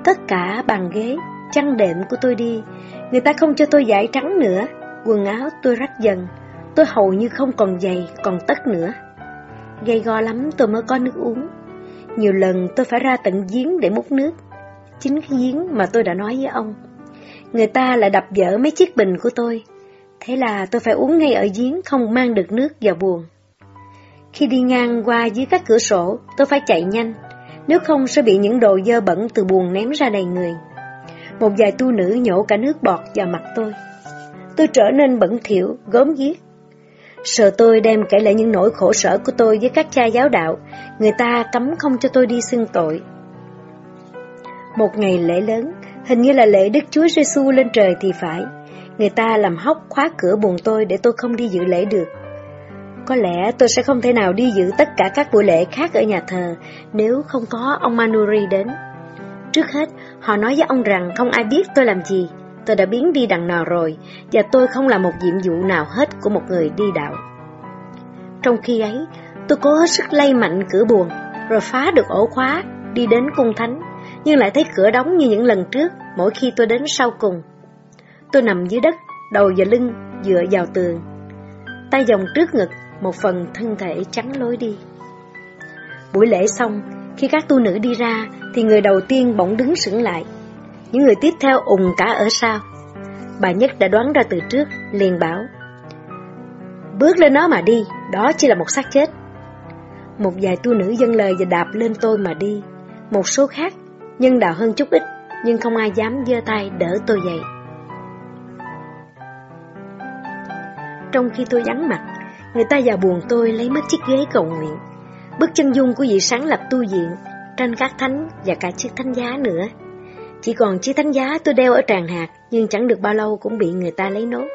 tất cả bàn ghế, chăn đệm của tôi đi, người ta không cho tôi giải trắng nữa, quần áo tôi rách dần, tôi hầu như không còn giày, còn tất nữa. Gây go lắm tôi mới có nước uống. Nhiều lần tôi phải ra tận giếng để múc nước. Chính cái giếng mà tôi đã nói với ông. Người ta lại đập vỡ mấy chiếc bình của tôi. Thế là tôi phải uống ngay ở giếng không mang được nước vào buồn. Khi đi ngang qua dưới các cửa sổ, tôi phải chạy nhanh, nếu không sẽ bị những đồ dơ bẩn từ buồn ném ra đầy người. Một vài tu nữ nhổ cả nước bọt vào mặt tôi. Tôi trở nên bẩn thỉu, gớm ghiếc. Sợ tôi đem kể lại những nỗi khổ sở của tôi với các cha giáo đạo, người ta cấm không cho tôi đi xưng tội. Một ngày lễ lớn, hình như là lễ Đức Chúa Giêsu lên trời thì phải. Người ta làm hóc khóa cửa buồn tôi để tôi không đi dự lễ được. Có lẽ tôi sẽ không thể nào đi dự tất cả các buổi lễ khác ở nhà thờ nếu không có ông Manuri đến. Trước hết, họ nói với ông rằng không ai biết tôi làm gì, tôi đã biến đi đằng nào rồi, và tôi không làm một nhiệm vụ nào hết của một người đi đạo. Trong khi ấy, tôi cố hết sức lay mạnh cửa buồn, rồi phá được ổ khóa, đi đến cung thánh, nhưng lại thấy cửa đóng như những lần trước, mỗi khi tôi đến sau cùng. Tôi nằm dưới đất, đầu và lưng dựa vào tường, tay vòng trước ngực, một phần thân thể trắng lối đi. Buổi lễ xong, khi các tu nữ đi ra, thì người đầu tiên bỗng đứng sững lại, những người tiếp theo ùng cả ở sau. Bà Nhất đã đoán ra từ trước, liền bảo. Bước lên nó mà đi, đó chỉ là một xác chết. Một vài tu nữ dân lời và đạp lên tôi mà đi. Một số khác, nhân đạo hơn chút ít, nhưng không ai dám giơ tay đỡ tôi dậy. Trong khi tôi vắng mặt, người ta vào buồn tôi lấy mất chiếc ghế cầu nguyện. Bức chân dung của vị sáng lập tu viện, tranh các thánh và cả chiếc thánh giá nữa. Chỉ còn chiếc thánh giá tôi đeo ở tràng hạt, nhưng chẳng được bao lâu cũng bị người ta lấy nốt.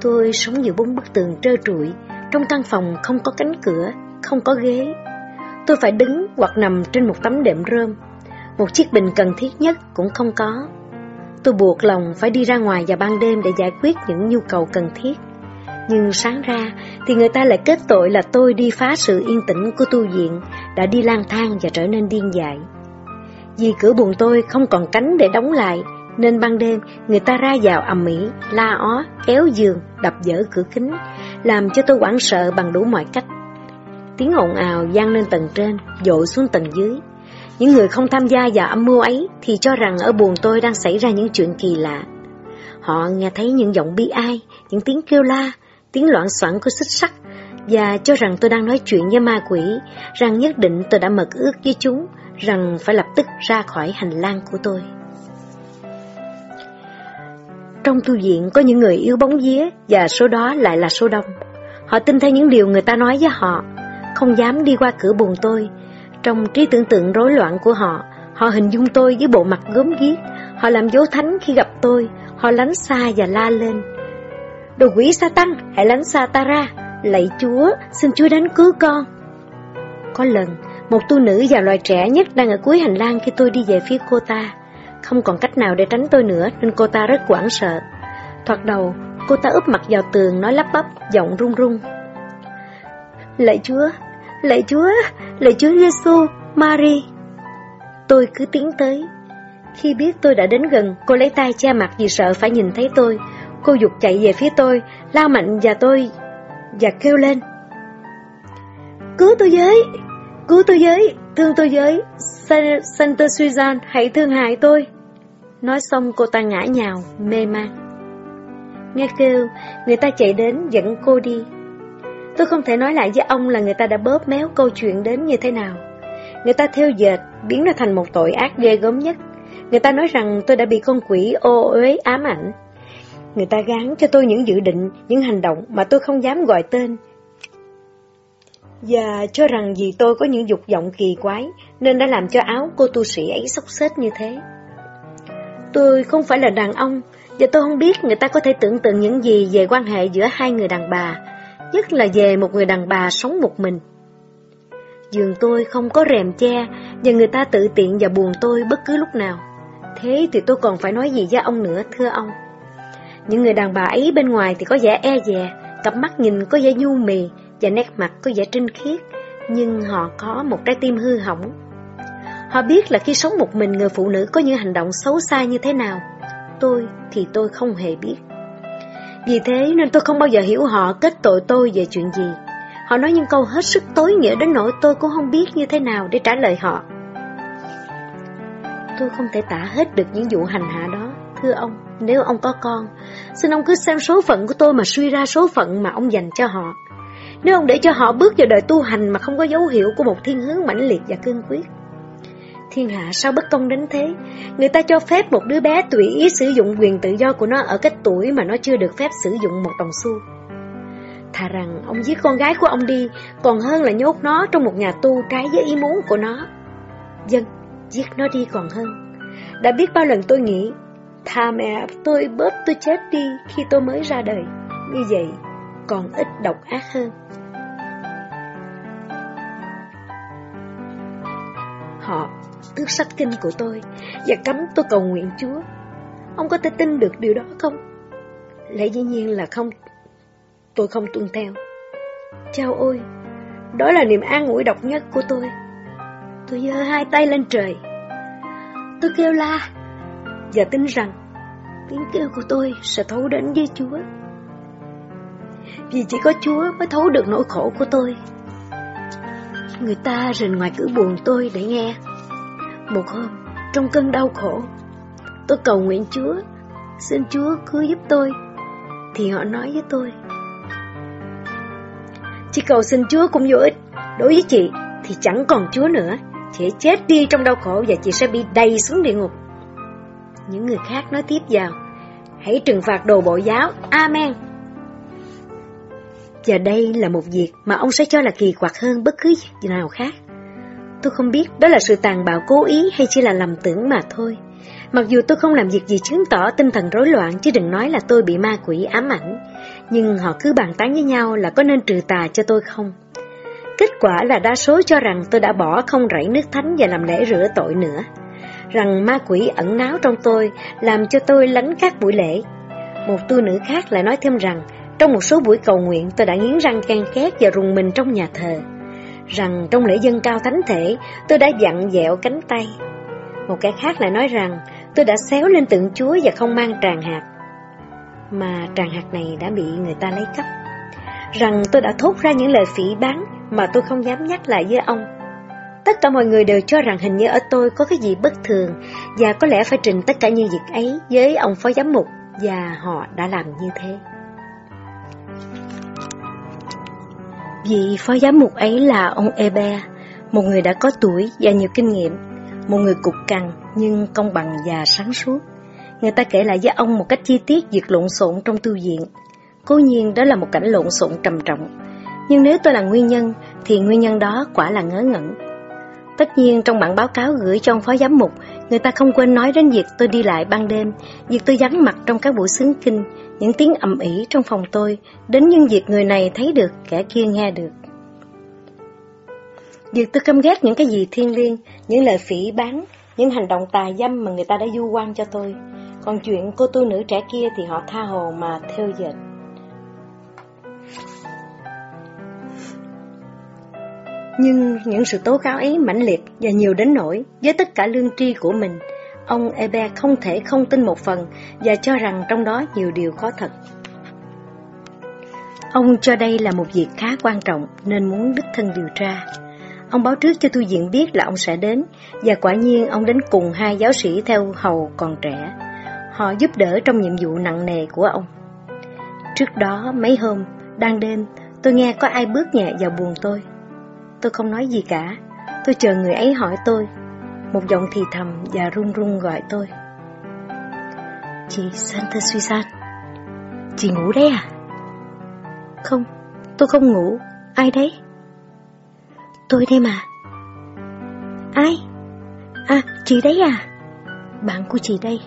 Tôi sống giữa bốn bức tường trơ trụi, trong căn phòng không có cánh cửa, không có ghế. Tôi phải đứng hoặc nằm trên một tấm đệm rơm. Một chiếc bình cần thiết nhất cũng không có. Tôi buộc lòng phải đi ra ngoài vào ban đêm để giải quyết những nhu cầu cần thiết. Nhưng sáng ra thì người ta lại kết tội là tôi đi phá sự yên tĩnh của tu viện, đã đi lang thang và trở nên điên dại. Vì cửa buồn tôi không còn cánh để đóng lại, nên ban đêm người ta ra vào ầm ĩ, la ó, kéo giường, đập vỡ cửa kính, làm cho tôi hoảng sợ bằng đủ mọi cách. Tiếng ồn ào vang lên tầng trên, dội xuống tầng dưới. Những người không tham gia vào âm mưu ấy thì cho rằng ở buồn tôi đang xảy ra những chuyện kỳ lạ. Họ nghe thấy những giọng bi ai, những tiếng kêu la, tiếng loạn soạn của xích sắt và cho rằng tôi đang nói chuyện với ma quỷ, rằng nhất định tôi đã mật ước với chúng, rằng phải lập tức ra khỏi hành lang của tôi. Trong tu viện có những người yêu bóng vía và số đó lại là số đông. Họ tin theo những điều người ta nói với họ, không dám đi qua cửa buồn tôi. Trong trí tưởng tượng rối loạn của họ, họ hình dung tôi với bộ mặt gớm ghiếc, họ làm dấu thánh khi gặp tôi, họ lánh xa và la lên. Đồ quỷ sa tăng, hãy lánh xa ta ra, lạy chúa, xin chúa đánh cứu con. Có lần, một tu nữ già loài trẻ nhất đang ở cuối hành lang khi tôi đi về phía cô ta. Không còn cách nào để tránh tôi nữa nên cô ta rất hoảng sợ. Thoạt đầu, cô ta úp mặt vào tường nói lắp bắp, giọng run run. Lạy Chúa, lạy Chúa, lạy Chúa Giêsu, Mary. Tôi cứ tiến tới. Khi biết tôi đã đến gần, cô lấy tay che mặt vì sợ phải nhìn thấy tôi. Cô dục chạy về phía tôi, lao mạnh và tôi và kêu lên. Cứu tôi với, cứu tôi với, thương tôi với, Santa Suzanne, hãy thương hại tôi. Nói xong cô ta ngã nhào, mê man. Nghe kêu, người ta chạy đến dẫn cô đi. Tôi không thể nói lại với ông là người ta đã bóp méo câu chuyện đến như thế nào. Người ta theo dệt, biến nó thành một tội ác ghê gớm nhất. Người ta nói rằng tôi đã bị con quỷ ô uế ám ảnh. Người ta gán cho tôi những dự định, những hành động mà tôi không dám gọi tên. Và cho rằng vì tôi có những dục vọng kỳ quái, nên đã làm cho áo cô tu sĩ ấy xốc xếch như thế. Tôi không phải là đàn ông, và tôi không biết người ta có thể tưởng tượng những gì về quan hệ giữa hai người đàn bà, nhất là về một người đàn bà sống một mình. Giường tôi không có rèm che, và người ta tự tiện và buồn tôi bất cứ lúc nào. Thế thì tôi còn phải nói gì với ông nữa, thưa ông? Những người đàn bà ấy bên ngoài thì có vẻ e dè, cặp mắt nhìn có vẻ nhu mì và nét mặt có vẻ trinh khiết, nhưng họ có một trái tim hư hỏng. Họ biết là khi sống một mình người phụ nữ có những hành động xấu xa như thế nào. Tôi thì tôi không hề biết. Vì thế nên tôi không bao giờ hiểu họ kết tội tôi về chuyện gì. Họ nói những câu hết sức tối nghĩa đến nỗi tôi cũng không biết như thế nào để trả lời họ. Tôi không thể tả hết được những vụ hành hạ đó, thưa ông. Nếu ông có con, xin ông cứ xem số phận của tôi mà suy ra số phận mà ông dành cho họ. Nếu ông để cho họ bước vào đời tu hành mà không có dấu hiệu của một thiên hướng mãnh liệt và cương quyết. Thiên hạ sao bất công đến thế? Người ta cho phép một đứa bé tùy ý sử dụng quyền tự do của nó ở cái tuổi mà nó chưa được phép sử dụng một đồng xu. Thà rằng ông giết con gái của ông đi, còn hơn là nhốt nó trong một nhà tu trái với ý muốn của nó. Dân, giết nó đi còn hơn. Đã biết bao lần tôi nghĩ Tha mẹ tôi bớt tôi chết đi khi tôi mới ra đời. Như vậy còn ít độc ác hơn. Họ tước sách kinh của tôi và cấm tôi cầu nguyện Chúa. Ông có thể tin được điều đó không? Lẽ dĩ nhiên là không. Tôi không tuân theo. Chao ôi, đó là niềm an ủi độc nhất của tôi. Tôi giơ hai tay lên trời. Tôi kêu la và tin rằng tiếng kêu của tôi sẽ thấu đến với Chúa. Vì chỉ có Chúa mới thấu được nỗi khổ của tôi. Người ta rình ngoài cửa buồn tôi để nghe. Một hôm, trong cơn đau khổ, tôi cầu nguyện Chúa, xin Chúa cứu giúp tôi. Thì họ nói với tôi, Chỉ cầu xin Chúa cũng vô ích, đối với chị thì chẳng còn Chúa nữa. Chị chết đi trong đau khổ và chị sẽ bị đầy xuống địa ngục. Những người khác nói tiếp vào, hãy trừng phạt đồ bộ giáo, Amen. Và đây là một việc mà ông sẽ cho là kỳ quặc hơn bất cứ việc nào khác. Tôi không biết đó là sự tàn bạo cố ý hay chỉ là lầm tưởng mà thôi. Mặc dù tôi không làm việc gì chứng tỏ tinh thần rối loạn chứ đừng nói là tôi bị ma quỷ ám ảnh, nhưng họ cứ bàn tán với nhau là có nên trừ tà cho tôi không. Kết quả là đa số cho rằng tôi đã bỏ không rảy nước thánh và làm lễ rửa tội nữa rằng ma quỷ ẩn náu trong tôi làm cho tôi lánh các buổi lễ. Một tu nữ khác lại nói thêm rằng trong một số buổi cầu nguyện, tôi đã nghiến răng can khét và rùng mình trong nhà thờ. Rằng trong lễ dân cao thánh thể, tôi đã dặn dẹo cánh tay. Một cái khác lại nói rằng, Tôi đã xéo lên tượng Chúa và không mang tràng hạt. Mà tràng hạt này đã bị người ta lấy cắp. Rằng tôi đã thốt ra những lời phỉ báng mà tôi không dám nhắc lại với ông. Tất cả mọi người đều cho rằng hình như ở tôi có cái gì bất thường và có lẽ phải trình tất cả những việc ấy với ông phó giám mục và họ đã làm như thế. Vị phó giám mục ấy là ông Ebe, một người đã có tuổi và nhiều kinh nghiệm, một người cục cằn nhưng công bằng và sáng suốt. Người ta kể lại với ông một cách chi tiết việc lộn xộn trong tu viện. Cố nhiên đó là một cảnh lộn xộn trầm trọng, nhưng nếu tôi là nguyên nhân thì nguyên nhân đó quả là ngớ ngẩn. Tất nhiên trong bản báo cáo gửi cho ông phó giám mục, người ta không quên nói đến việc tôi đi lại ban đêm, việc tôi vắng mặt trong các buổi xướng kinh, những tiếng ầm ĩ trong phòng tôi, đến những việc người này thấy được, kẻ kia nghe được. Việc tôi căm ghét những cái gì thiên liêng, những lời phỉ bán, những hành động tà dâm mà người ta đã du quan cho tôi. Còn chuyện cô tu nữ trẻ kia thì họ tha hồ mà theo dệt. Nhưng những sự tố cáo ấy mãnh liệt và nhiều đến nỗi với tất cả lương tri của mình, ông Ebe không thể không tin một phần và cho rằng trong đó nhiều điều có thật. Ông cho đây là một việc khá quan trọng nên muốn đích thân điều tra. Ông báo trước cho tu viện biết là ông sẽ đến và quả nhiên ông đến cùng hai giáo sĩ theo hầu còn trẻ. Họ giúp đỡ trong nhiệm vụ nặng nề của ông. Trước đó mấy hôm, đang đêm, tôi nghe có ai bước nhẹ vào buồng tôi. Tôi không nói gì cả, tôi chờ người ấy hỏi tôi. Một giọng thì thầm và run run gọi tôi. Chị Santa Suisan, chị ngủ đấy à? Không, tôi không ngủ, ai đấy? Tôi đây mà. Ai? À, chị đấy à? Bạn của chị đây.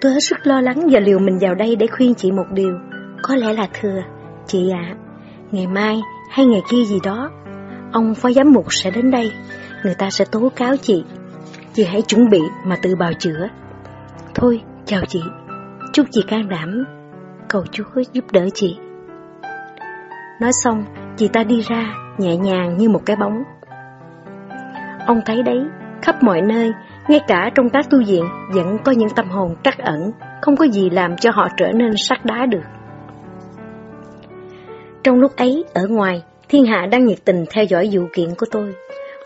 Tôi hết sức lo lắng và liều mình vào đây để khuyên chị một điều. Có lẽ là thừa. Chị ạ, à, ngày mai hay ngày kia gì đó, ông phó giám mục sẽ đến đây. Người ta sẽ tố cáo chị. Chị hãy chuẩn bị mà tự bào chữa. Thôi, chào chị. Chúc chị can đảm. Cầu Chúa giúp đỡ chị. Nói xong, chị ta đi ra, nhẹ nhàng như một cái bóng. Ông thấy đấy, khắp mọi nơi, ngay cả trong các tu viện vẫn có những tâm hồn trắc ẩn, không có gì làm cho họ trở nên sắt đá được. Trong lúc ấy, ở ngoài, thiên hạ đang nhiệt tình theo dõi vụ kiện của tôi.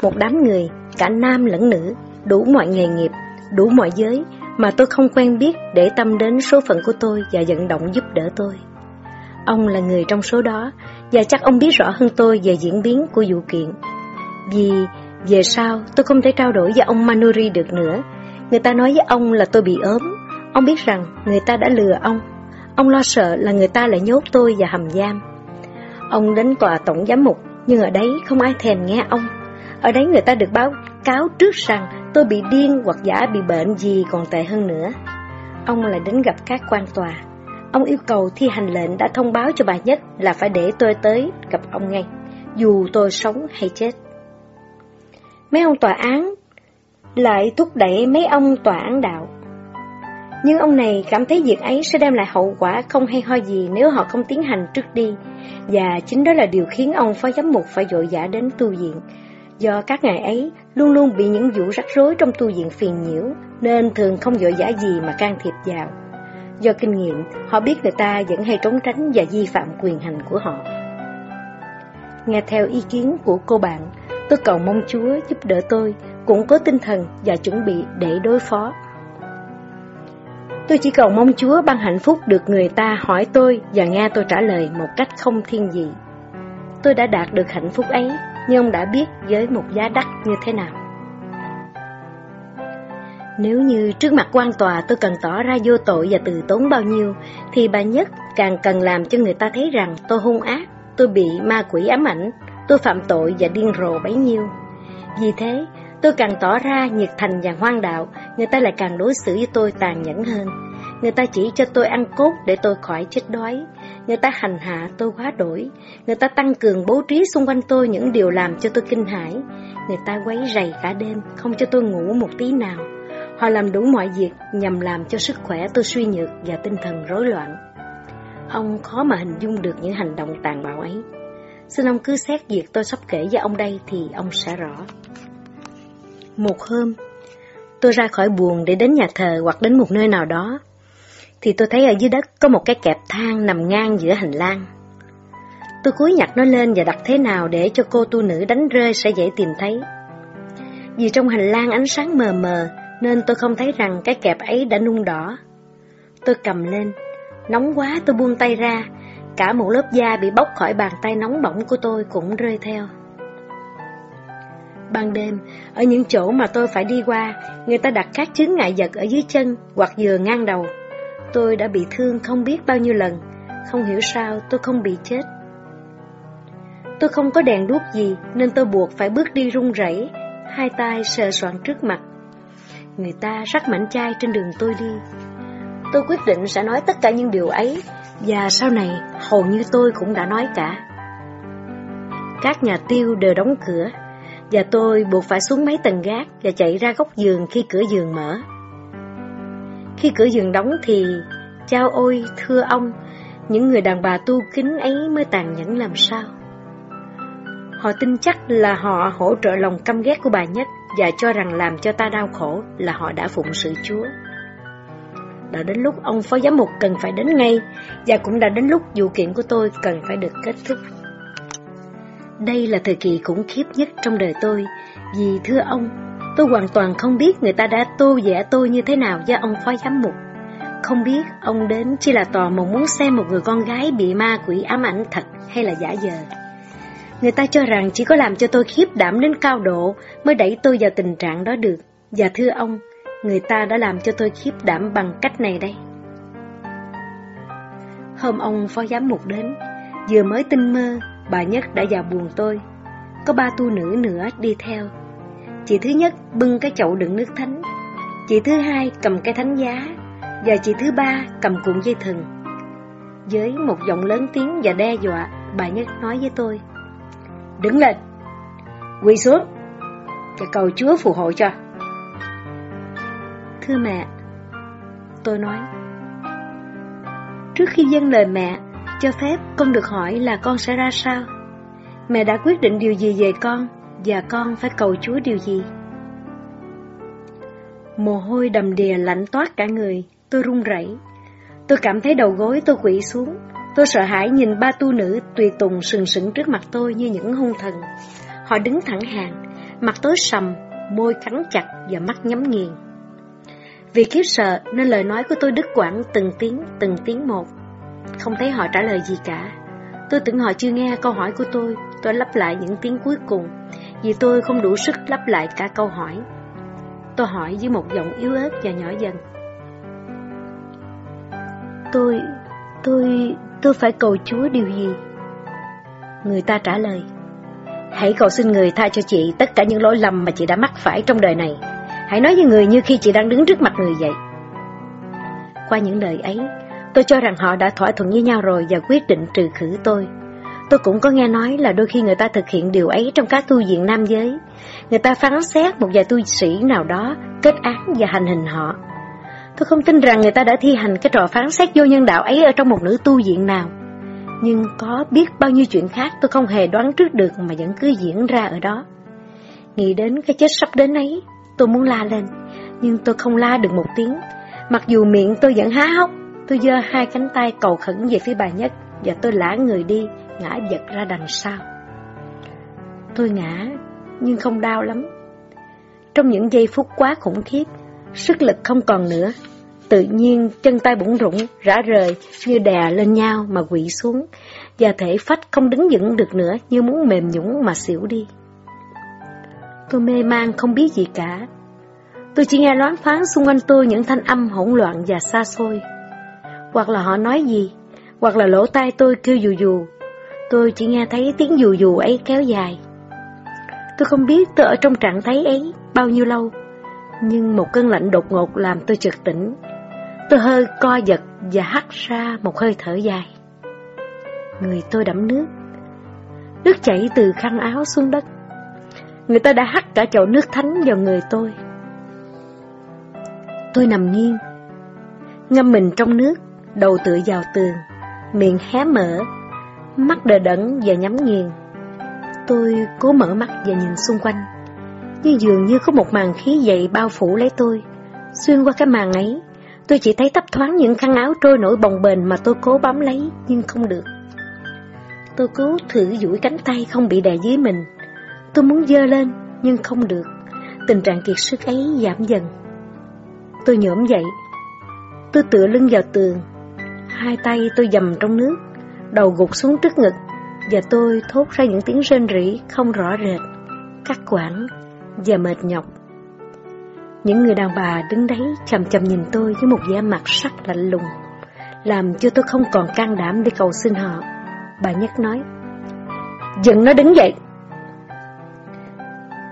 Một đám người, cả nam lẫn nữ, đủ mọi nghề nghiệp, đủ mọi giới, mà tôi không quen biết để tâm đến số phận của tôi và vận động giúp đỡ tôi. Ông là người trong số đó, và chắc ông biết rõ hơn tôi về diễn biến của vụ kiện. Vì về sau tôi không thể trao đổi với ông Manuri được nữa. Người ta nói với ông là tôi bị ốm. Ông biết rằng người ta đã lừa ông. Ông lo sợ là người ta lại nhốt tôi và hầm giam. Ông đến tòa tổng giám mục, nhưng ở đấy không ai thèm nghe ông. Ở đấy người ta được báo cáo trước rằng tôi bị điên hoặc giả bị bệnh gì còn tệ hơn nữa. Ông lại đến gặp các quan tòa. Ông yêu cầu thi hành lệnh đã thông báo cho bà Nhất là phải để tôi tới gặp ông ngay, dù tôi sống hay chết. Mấy ông tòa án lại thúc đẩy mấy ông tòa án đạo. Nhưng ông này cảm thấy việc ấy sẽ đem lại hậu quả không hay ho gì nếu họ không tiến hành trước đi. Và chính đó là điều khiến ông phó giám mục phải dội dã đến tu viện. Do các ngày ấy luôn luôn bị những vụ rắc rối trong tu viện phiền nhiễu, nên thường không dội dã gì mà can thiệp vào. Do kinh nghiệm, họ biết người ta vẫn hay trốn tránh và vi phạm quyền hành của họ. Nghe theo ý kiến của cô bạn, tôi cầu mong Chúa giúp đỡ tôi, cũng có tinh thần và chuẩn bị để đối phó. Tôi chỉ cầu mong Chúa ban hạnh phúc được người ta hỏi tôi và nghe tôi trả lời một cách không thiên dị. Tôi đã đạt được hạnh phúc ấy, nhưng ông đã biết với một giá đắt như thế nào. Nếu như trước mặt quan tòa tôi cần tỏ ra vô tội và từ tốn bao nhiêu, thì bà nhất càng cần làm cho người ta thấy rằng tôi hung ác, tôi bị ma quỷ ám ảnh, tôi phạm tội và điên rồ bấy nhiêu. Vì thế, tôi càng tỏ ra nhiệt thành và hoang đạo, người ta lại càng đối xử với tôi tàn nhẫn hơn. Người ta chỉ cho tôi ăn cốt để tôi khỏi chết đói. Người ta hành hạ tôi quá đổi. Người ta tăng cường bố trí xung quanh tôi những điều làm cho tôi kinh hãi. Người ta quấy rầy cả đêm, không cho tôi ngủ một tí nào. Họ làm đủ mọi việc nhằm làm cho sức khỏe tôi suy nhược và tinh thần rối loạn. Ông khó mà hình dung được những hành động tàn bạo ấy. Xin ông cứ xét việc tôi sắp kể với ông đây thì ông sẽ rõ. Một hôm, tôi ra khỏi buồn để đến nhà thờ hoặc đến một nơi nào đó, thì tôi thấy ở dưới đất có một cái kẹp thang nằm ngang giữa hành lang. Tôi cúi nhặt nó lên và đặt thế nào để cho cô tu nữ đánh rơi sẽ dễ tìm thấy. Vì trong hành lang ánh sáng mờ mờ nên tôi không thấy rằng cái kẹp ấy đã nung đỏ. Tôi cầm lên, nóng quá tôi buông tay ra, cả một lớp da bị bóc khỏi bàn tay nóng bỏng của tôi cũng rơi theo. Ban đêm, ở những chỗ mà tôi phải đi qua, người ta đặt các chứng ngại vật ở dưới chân hoặc vừa ngang đầu. Tôi đã bị thương không biết bao nhiêu lần, không hiểu sao tôi không bị chết. Tôi không có đèn đuốc gì nên tôi buộc phải bước đi run rẩy, hai tay sờ soạn trước mặt. Người ta rắc mảnh chai trên đường tôi đi. Tôi quyết định sẽ nói tất cả những điều ấy và sau này hầu như tôi cũng đã nói cả. Các nhà tiêu đều đóng cửa và tôi buộc phải xuống mấy tầng gác và chạy ra góc giường khi cửa giường mở. Khi cửa giường đóng thì, chao ôi, thưa ông, những người đàn bà tu kính ấy mới tàn nhẫn làm sao. Họ tin chắc là họ hỗ trợ lòng căm ghét của bà nhất và cho rằng làm cho ta đau khổ là họ đã phụng sự Chúa. Đã đến lúc ông phó giám mục cần phải đến ngay và cũng đã đến lúc vụ kiện của tôi cần phải được kết thúc. Đây là thời kỳ khủng khiếp nhất trong đời tôi, vì thưa ông, tôi hoàn toàn không biết người ta đã tô vẽ tôi như thế nào với ông phó giám mục. Không biết ông đến chỉ là tò mò muốn xem một người con gái bị ma quỷ ám ảnh thật hay là giả dờ. Người ta cho rằng chỉ có làm cho tôi khiếp đảm đến cao độ mới đẩy tôi vào tình trạng đó được. Và thưa ông, người ta đã làm cho tôi khiếp đảm bằng cách này đây. Hôm ông phó giám mục đến, vừa mới tinh mơ, bà Nhất đã vào buồn tôi. Có ba tu nữ nữa đi theo. Chị thứ nhất bưng cái chậu đựng nước thánh, chị thứ hai cầm cái thánh giá, và chị thứ ba cầm cuộn dây thừng. Với một giọng lớn tiếng và đe dọa, bà Nhất nói với tôi. Đứng lên, quỳ xuống, và cầu Chúa phù hộ cho. Thưa mẹ, tôi nói. Trước khi dâng lời mẹ, cho phép con được hỏi là con sẽ ra sao? Mẹ đã quyết định điều gì về con và con phải cầu Chúa điều gì? Mồ hôi đầm đìa lạnh toát cả người, tôi run rẩy. Tôi cảm thấy đầu gối tôi quỵ xuống. Tôi sợ hãi nhìn ba tu nữ tùy tùng sừng sững trước mặt tôi như những hung thần. Họ đứng thẳng hàng, mặt tối sầm, môi cắn chặt và mắt nhắm nghiền. Vì khiếp sợ nên lời nói của tôi đứt quãng từng tiếng, từng tiếng một. Không thấy họ trả lời gì cả. Tôi tưởng họ chưa nghe câu hỏi của tôi, tôi lắp lại những tiếng cuối cùng, vì tôi không đủ sức lắp lại cả câu hỏi. Tôi hỏi với một giọng yếu ớt và nhỏ dần. Tôi, tôi, tôi phải cầu Chúa điều gì? Người ta trả lời, hãy cầu xin người tha cho chị tất cả những lỗi lầm mà chị đã mắc phải trong đời này. Hãy nói với người như khi chị đang đứng trước mặt người vậy. Qua những lời ấy, tôi cho rằng họ đã thỏa thuận với nhau rồi và quyết định trừ khử tôi. Tôi cũng có nghe nói là đôi khi người ta thực hiện điều ấy trong các tu viện nam giới. Người ta phán xét một vài tu sĩ nào đó, kết án và hành hình họ. Tôi không tin rằng người ta đã thi hành cái trò phán xét vô nhân đạo ấy ở trong một nữ tu viện nào. Nhưng có biết bao nhiêu chuyện khác tôi không hề đoán trước được mà vẫn cứ diễn ra ở đó. Nghĩ đến cái chết sắp đến ấy, tôi muốn la lên, nhưng tôi không la được một tiếng. Mặc dù miệng tôi vẫn há hốc, tôi giơ hai cánh tay cầu khẩn về phía bà nhất và tôi lả người đi, ngã giật ra đằng sau. Tôi ngã, nhưng không đau lắm. Trong những giây phút quá khủng khiếp, sức lực không còn nữa. Tự nhiên chân tay bủng rủng, rã rời như đè lên nhau mà quỵ xuống, và thể phách không đứng vững được nữa như muốn mềm nhũng mà xỉu đi. Tôi mê man không biết gì cả. Tôi chỉ nghe loáng thoáng xung quanh tôi những thanh âm hỗn loạn và xa xôi. Hoặc là họ nói gì, hoặc là lỗ tai tôi kêu dù dù. Tôi chỉ nghe thấy tiếng dù dù ấy kéo dài. Tôi không biết tôi ở trong trạng thái ấy bao nhiêu lâu, nhưng một cơn lạnh đột ngột làm tôi chợt tỉnh. Tôi hơi co giật và hắt ra một hơi thở dài. Người tôi đẫm nước. Nước chảy từ khăn áo xuống đất. Người ta đã hắt cả chậu nước thánh vào người tôi. Tôi nằm nghiêng, ngâm mình trong nước, đầu tựa vào tường, miệng hé mở, mắt đờ đẫn và nhắm nghiền. Tôi cố mở mắt và nhìn xung quanh. Nhưng dường như có một màn khí dậy bao phủ lấy tôi. Xuyên qua cái màn ấy, tôi chỉ thấy thấp thoáng những khăn áo trôi nổi bồng bềnh mà tôi cố bám lấy, nhưng không được. Tôi cố thử duỗi cánh tay không bị đè dưới mình. Tôi muốn dơ lên, nhưng không được. Tình trạng kiệt sức ấy giảm dần. Tôi nhổm dậy. Tôi tựa lưng vào tường. Hai tay tôi dầm trong nước, đầu gục xuống trước ngực, và tôi thốt ra những tiếng rên rỉ không rõ rệt, cắt quãng và mệt nhọc. Những người đàn bà đứng đấy chầm chầm nhìn tôi với một vẻ mặt sắc lạnh lùng, làm cho tôi không còn can đảm để cầu xin họ. Bà Nhất nói, Dựng nó đứng dậy.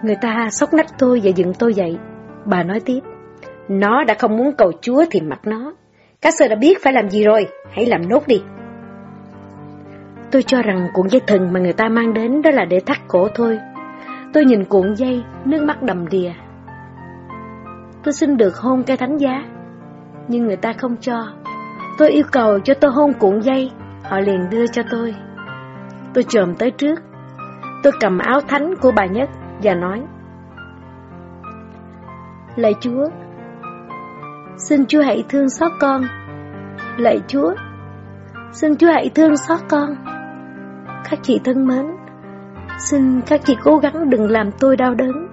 Người ta sốc nách tôi và dựng tôi dậy. Bà nói tiếp, Nó đã không muốn cầu Chúa thì mặc nó. Các sơ đã biết phải làm gì rồi, hãy làm nốt đi. Tôi cho rằng cuộn dây thừng mà người ta mang đến đó là để thắt cổ thôi. Tôi nhìn cuộn dây, nước mắt đầm đìa. Tôi xin được hôn cây thánh giá, nhưng người ta không cho. Tôi yêu cầu cho tôi hôn cuộn dây, họ liền đưa cho tôi. Tôi trồm tới trước. Tôi cầm áo thánh của bà Nhất và nói Lạy Chúa, xin Chúa hãy thương xót con. Lạy Chúa, xin Chúa hãy thương xót con. Các chị thân mến, xin các chị cố gắng đừng làm tôi đau đớn.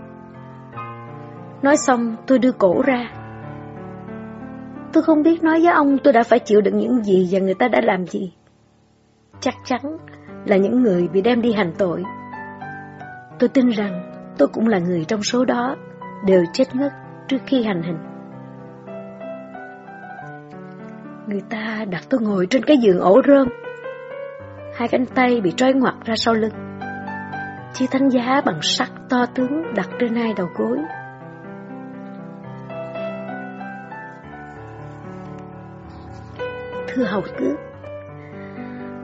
Nói xong tôi đưa cổ ra. Tôi không biết nói với ông tôi đã phải chịu đựng những gì và người ta đã làm gì. Chắc chắn là những người bị đem đi hành tội. Tôi tin rằng tôi cũng là người trong số đó, đều chết ngất trước khi hành hình. Người ta đặt tôi ngồi trên cái giường ổ rơm. Hai cánh tay bị trói ngoặt ra sau lưng. Chiếc thánh giá bằng sắt to tướng đặt trên hai đầu gối. Thưa hầu tước,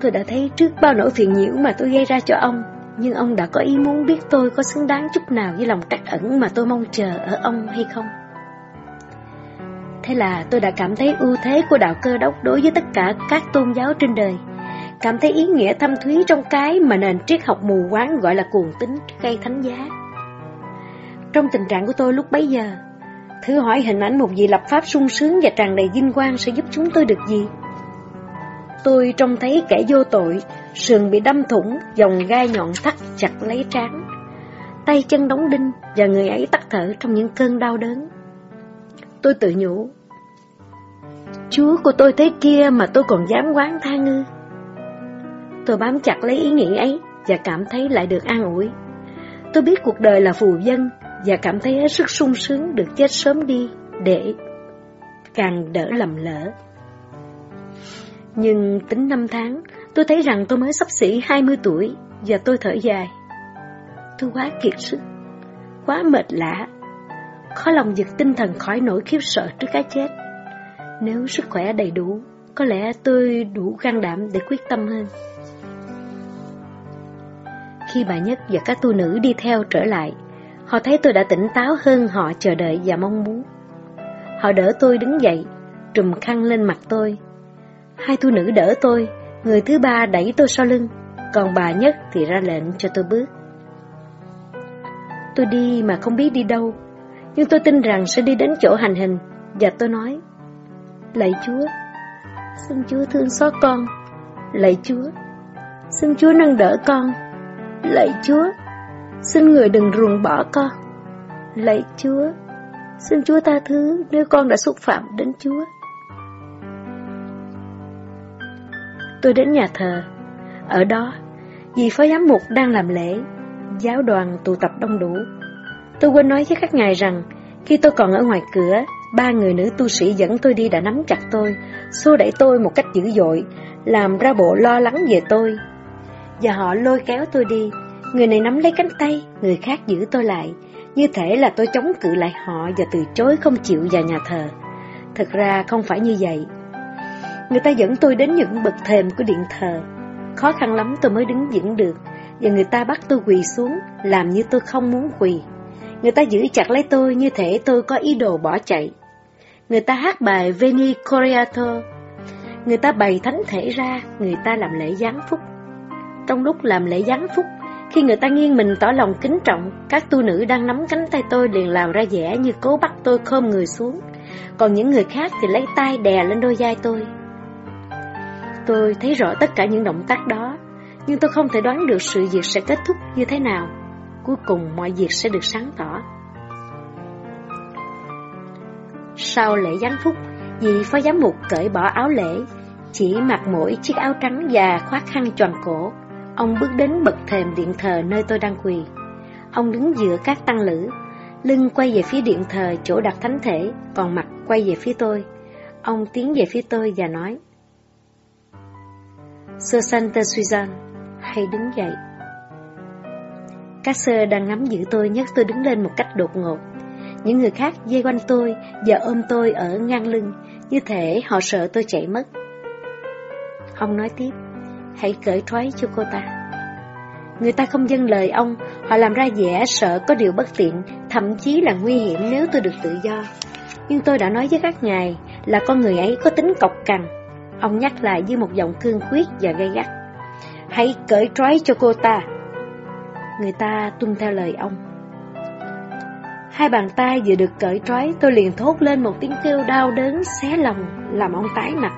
tôi đã thấy trước bao nỗi phiền nhiễu mà tôi gây ra cho ông, nhưng ông đã có ý muốn biết tôi có xứng đáng chút nào với lòng trắc ẩn mà tôi mong chờ ở ông hay không. Thế là tôi đã cảm thấy ưu thế của đạo cơ đốc đối với tất cả các tôn giáo trên đời, cảm thấy ý nghĩa thâm thúy trong cái mà nền triết học mù quáng gọi là cuồng tính gây thánh giá. Trong tình trạng của tôi lúc bấy giờ, thử hỏi hình ảnh một vị lập pháp sung sướng và tràn đầy vinh quang sẽ giúp chúng tôi được gì? Tôi trông thấy kẻ vô tội, sườn bị đâm thủng, dòng gai nhọn thắt chặt lấy trán. Tay chân đóng đinh và người ấy tắt thở trong những cơn đau đớn. Tôi tự nhủ, Chúa của tôi thế kia mà tôi còn dám quán tha ngư. Tôi bám chặt lấy ý nghĩ ấy và cảm thấy lại được an ủi. Tôi biết cuộc đời là phù dân và cảm thấy hết sức sung sướng được chết sớm đi để càng đỡ lầm lỡ. Nhưng tính năm tháng, tôi thấy rằng tôi mới sắp xỉ 20 tuổi và tôi thở dài. Tôi quá kiệt sức, quá mệt lạ, khó lòng giật tinh thần khỏi nỗi khiếp sợ trước cái chết. Nếu sức khỏe đầy đủ, có lẽ tôi đủ gan đảm để quyết tâm hơn. Khi bà Nhất và các tu nữ đi theo trở lại, họ thấy tôi đã tỉnh táo hơn họ chờ đợi và mong muốn. Họ đỡ tôi đứng dậy, trùm khăn lên mặt tôi. Hai tu nữ đỡ tôi, người thứ ba đẩy tôi sau lưng, còn bà Nhất thì ra lệnh cho tôi bước. Tôi đi mà không biết đi đâu, nhưng tôi tin rằng sẽ đi đến chỗ hành hình, và tôi nói, Lạy Chúa, xin Chúa thương xót con, lạy Chúa, xin Chúa nâng đỡ con, lạy Chúa, xin người đừng ruồng bỏ con, lạy Chúa, xin Chúa tha thứ nếu con đã xúc phạm đến Chúa. Tôi đến nhà thờ, ở đó, vì phó giám mục đang làm lễ, giáo đoàn tụ tập đông đủ. Tôi quên nói với các ngài rằng, khi tôi còn ở ngoài cửa, ba người nữ tu sĩ dẫn tôi đi đã nắm chặt tôi, xô đẩy tôi một cách dữ dội, làm ra bộ lo lắng về tôi. Và họ lôi kéo tôi đi, người này nắm lấy cánh tay, người khác giữ tôi lại, như thể là tôi chống cự lại họ và từ chối không chịu vào nhà thờ. thực ra không phải như vậy. Người ta dẫn tôi đến những bậc thềm của điện thờ. Khó khăn lắm tôi mới đứng vững được, và người ta bắt tôi quỳ xuống, làm như tôi không muốn quỳ. Người ta giữ chặt lấy tôi như thể tôi có ý đồ bỏ chạy. Người ta hát bài Veni Coriato. Người ta bày thánh thể ra, người ta làm lễ giáng phúc. Trong lúc làm lễ giáng phúc, Khi người ta nghiêng mình tỏ lòng kính trọng, các tu nữ đang nắm cánh tay tôi liền làm ra vẻ như cố bắt tôi khom người xuống. Còn những người khác thì lấy tay đè lên đôi vai tôi. Tôi thấy rõ tất cả những động tác đó, nhưng tôi không thể đoán được sự việc sẽ kết thúc như thế nào. Cuối cùng mọi việc sẽ được sáng tỏ. Sau lễ giáng phúc, vị phó giám mục cởi bỏ áo lễ, chỉ mặc mỗi chiếc áo trắng và khoác khăn tròn cổ. Ông bước đến bậc thềm điện thờ nơi tôi đang quỳ. Ông đứng giữa các tăng lữ, lưng quay về phía điện thờ chỗ đặt thánh thể, còn mặt quay về phía tôi. Ông tiến về phía tôi và nói, Sơ Santa Susan, hãy đứng dậy. Các sơ đang ngắm giữ tôi nhấc tôi đứng lên một cách đột ngột. Những người khác dây quanh tôi và ôm tôi ở ngang lưng, như thể họ sợ tôi chạy mất. Ông nói tiếp, hãy cởi trói cho cô ta. Người ta không dâng lời ông, họ làm ra vẻ sợ có điều bất tiện, thậm chí là nguy hiểm nếu tôi được tự do. Nhưng tôi đã nói với các ngài là con người ấy có tính cọc cằn. Ông nhắc lại với một giọng cương quyết và gay gắt. Hãy cởi trói cho cô ta. Người ta tuân theo lời ông. Hai bàn tay vừa được cởi trói, tôi liền thốt lên một tiếng kêu đau đớn, xé lòng, làm ông tái mặt.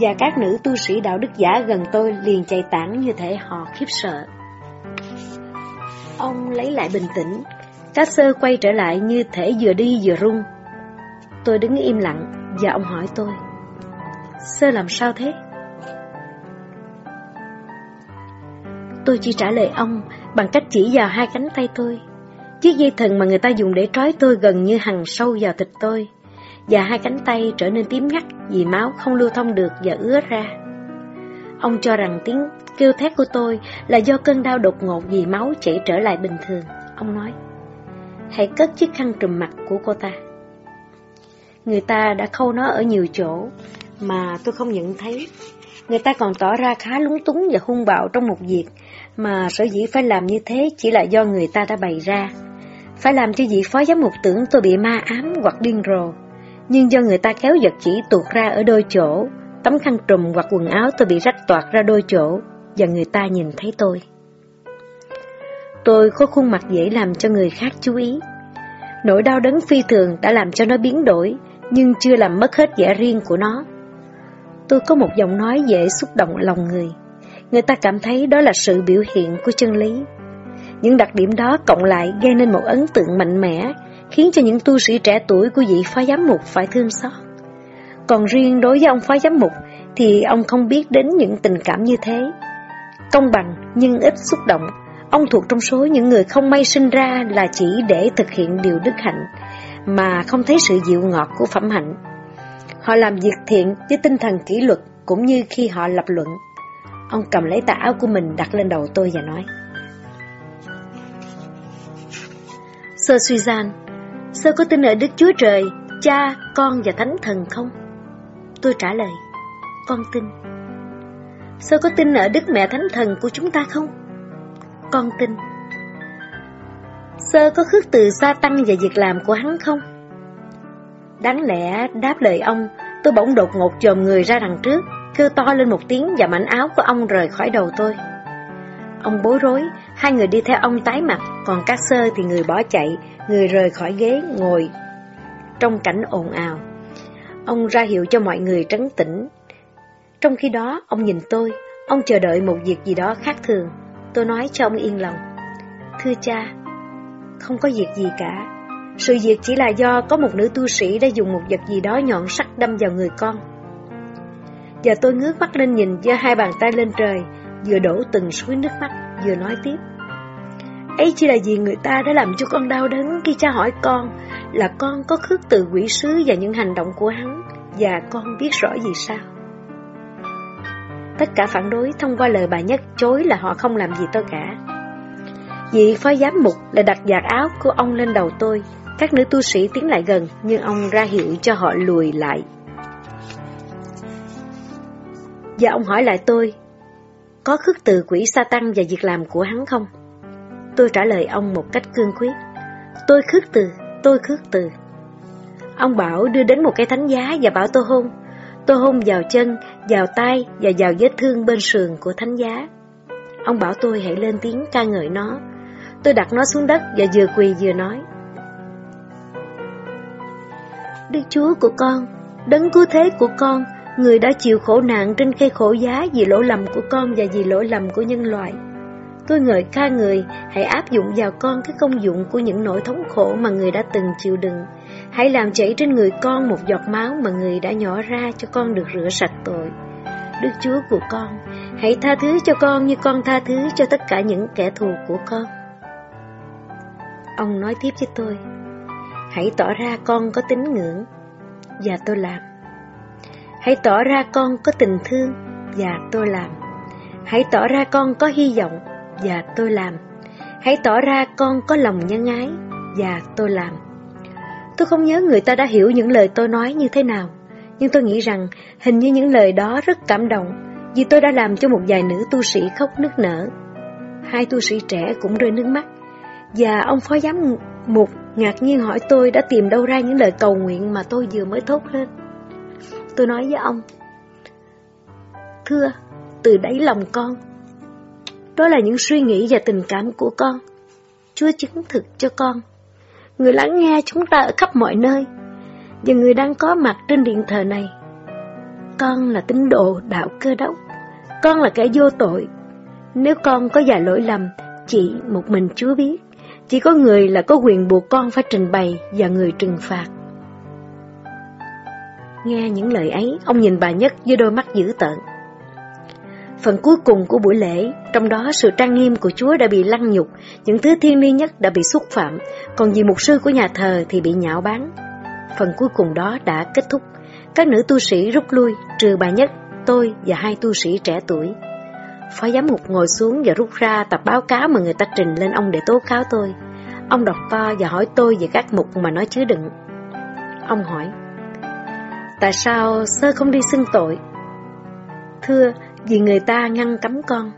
Và các nữ tu sĩ đạo đức giả gần tôi liền chạy tản như thể họ khiếp sợ. Ông lấy lại bình tĩnh, các sơ quay trở lại như thể vừa đi vừa run. Tôi đứng im lặng và ông hỏi tôi, Sơ làm sao thế? Tôi chỉ trả lời ông bằng cách chỉ vào hai cánh tay tôi. Chiếc dây thần mà người ta dùng để trói tôi gần như hằn sâu vào thịt tôi, và hai cánh tay trở nên tím ngắt vì máu không lưu thông được và ứa ra. Ông cho rằng tiếng kêu thét của tôi là do cơn đau đột ngột vì máu chảy trở lại bình thường. Ông nói, hãy cất chiếc khăn trùm mặt của cô ta. Người ta đã khâu nó ở nhiều chỗ mà tôi không nhận thấy. Người ta còn tỏ ra khá lúng túng và hung bạo trong một việc mà sở dĩ phải làm như thế chỉ là do người ta đã bày ra. Phải làm cho vị phó giám mục tưởng tôi bị ma ám hoặc điên rồ. Nhưng do người ta kéo giật chỉ tuột ra ở đôi chỗ, tấm khăn trùm hoặc quần áo tôi bị rách toạc ra đôi chỗ, và người ta nhìn thấy tôi. Tôi có khuôn mặt dễ làm cho người khác chú ý. Nỗi đau đớn phi thường đã làm cho nó biến đổi, nhưng chưa làm mất hết vẻ riêng của nó. Tôi có một giọng nói dễ xúc động lòng người. Người ta cảm thấy đó là sự biểu hiện của chân lý. Những đặc điểm đó cộng lại gây nên một ấn tượng mạnh mẽ, khiến cho những tu sĩ trẻ tuổi của vị phó giám mục phải thương xót. Còn riêng đối với ông phó giám mục thì ông không biết đến những tình cảm như thế. Công bằng nhưng ít xúc động, ông thuộc trong số những người không may sinh ra là chỉ để thực hiện điều đức hạnh, mà không thấy sự dịu ngọt của phẩm hạnh. Họ làm việc thiện với tinh thần kỷ luật cũng như khi họ lập luận. Ông cầm lấy tà áo của mình đặt lên đầu tôi và nói. Sơ suy gian, sơ có tin ở Đức Chúa Trời, cha, con và Thánh Thần không? Tôi trả lời, con tin. Sơ có tin ở Đức Mẹ Thánh Thần của chúng ta không? Con tin. Sơ có khước từ gia tăng và việc làm của hắn không? Đáng lẽ đáp lời ông, tôi bỗng đột ngột chồm người ra đằng trước, kêu to lên một tiếng và mảnh áo của ông rời khỏi đầu tôi. Ông bối rối, hai người đi theo ông tái mặt, còn các sơ thì người bỏ chạy, người rời khỏi ghế ngồi trong cảnh ồn ào. Ông ra hiệu cho mọi người trấn tĩnh. Trong khi đó, ông nhìn tôi, ông chờ đợi một việc gì đó khác thường. Tôi nói cho ông yên lòng. Thưa cha, không có việc gì cả. Sự việc chỉ là do có một nữ tu sĩ đã dùng một vật gì đó nhọn sắc đâm vào người con. Và tôi ngước mắt lên nhìn giơ hai bàn tay lên trời, vừa đổ từng suối nước mắt, vừa nói tiếp. Ấy chỉ là vì người ta đã làm cho con đau đớn khi cha hỏi con là con có khước từ quỷ sứ và những hành động của hắn, và con biết rõ vì sao. Tất cả phản đối thông qua lời bà nhất chối là họ không làm gì tôi cả. Vị phó giám mục là đặt giặt áo của ông lên đầu tôi, các nữ tu sĩ tiến lại gần nhưng ông ra hiệu cho họ lùi lại. Và ông hỏi lại tôi, có khước từ quỷ sa tăng và việc làm của hắn không? Tôi trả lời ông một cách cương quyết. Tôi khước từ, tôi khước từ. Ông bảo đưa đến một cái thánh giá và bảo tôi hôn. Tôi hôn vào chân, vào tay và vào vết thương bên sườn của thánh giá. Ông bảo tôi hãy lên tiếng ca ngợi nó. Tôi đặt nó xuống đất và vừa quỳ vừa nói. Đức Chúa của con, đấng cứu thế của con, người đã chịu khổ nạn trên cây khổ giá vì lỗi lầm của con và vì lỗi lầm của nhân loại. Tôi ngợi ca người, hãy áp dụng vào con cái công dụng của những nỗi thống khổ mà người đã từng chịu đựng. Hãy làm chảy trên người con một giọt máu mà người đã nhỏ ra cho con được rửa sạch tội. Đức Chúa của con, hãy tha thứ cho con như con tha thứ cho tất cả những kẻ thù của con. Ông nói tiếp với tôi, hãy tỏ ra con có tín ngưỡng, và tôi làm. Hãy tỏ ra con có tình thương, và tôi làm. Hãy tỏ ra con có hy vọng, và tôi làm. Hãy tỏ ra con có lòng nhân ái, và tôi làm. Tôi không nhớ người ta đã hiểu những lời tôi nói như thế nào, nhưng tôi nghĩ rằng hình như những lời đó rất cảm động, vì tôi đã làm cho một vài nữ tu sĩ khóc nức nở. Hai tu sĩ trẻ cũng rơi nước mắt, và ông phó giám mục ngạc nhiên hỏi tôi đã tìm đâu ra những lời cầu nguyện mà tôi vừa mới thốt lên. Tôi nói với ông, Thưa, từ đáy lòng con, đó là những suy nghĩ và tình cảm của con. Chúa chứng thực cho con. Người lắng nghe chúng ta ở khắp mọi nơi, và người đang có mặt trên điện thờ này. Con là tín đồ đạo cơ đốc, con là kẻ vô tội. Nếu con có vài lỗi lầm, chỉ một mình Chúa biết. Chỉ có người là có quyền buộc con phải trình bày và người trừng phạt. Nghe những lời ấy, ông nhìn bà Nhất với đôi mắt dữ tợn. Phần cuối cùng của buổi lễ, trong đó sự trang nghiêm của Chúa đã bị lăng nhục, những thứ thiên liêng nhất đã bị xúc phạm, còn vì mục sư của nhà thờ thì bị nhạo báng. Phần cuối cùng đó đã kết thúc, các nữ tu sĩ rút lui, trừ bà Nhất, tôi và hai tu sĩ trẻ tuổi. Phó giám mục ngồi xuống và rút ra tập báo cáo mà người ta trình lên ông để tố cáo tôi. Ông đọc to và hỏi tôi về các mục mà nó chứa đựng. Ông hỏi, tại sao sơ không đi xưng tội? Thưa, vì người ta ngăn cấm con.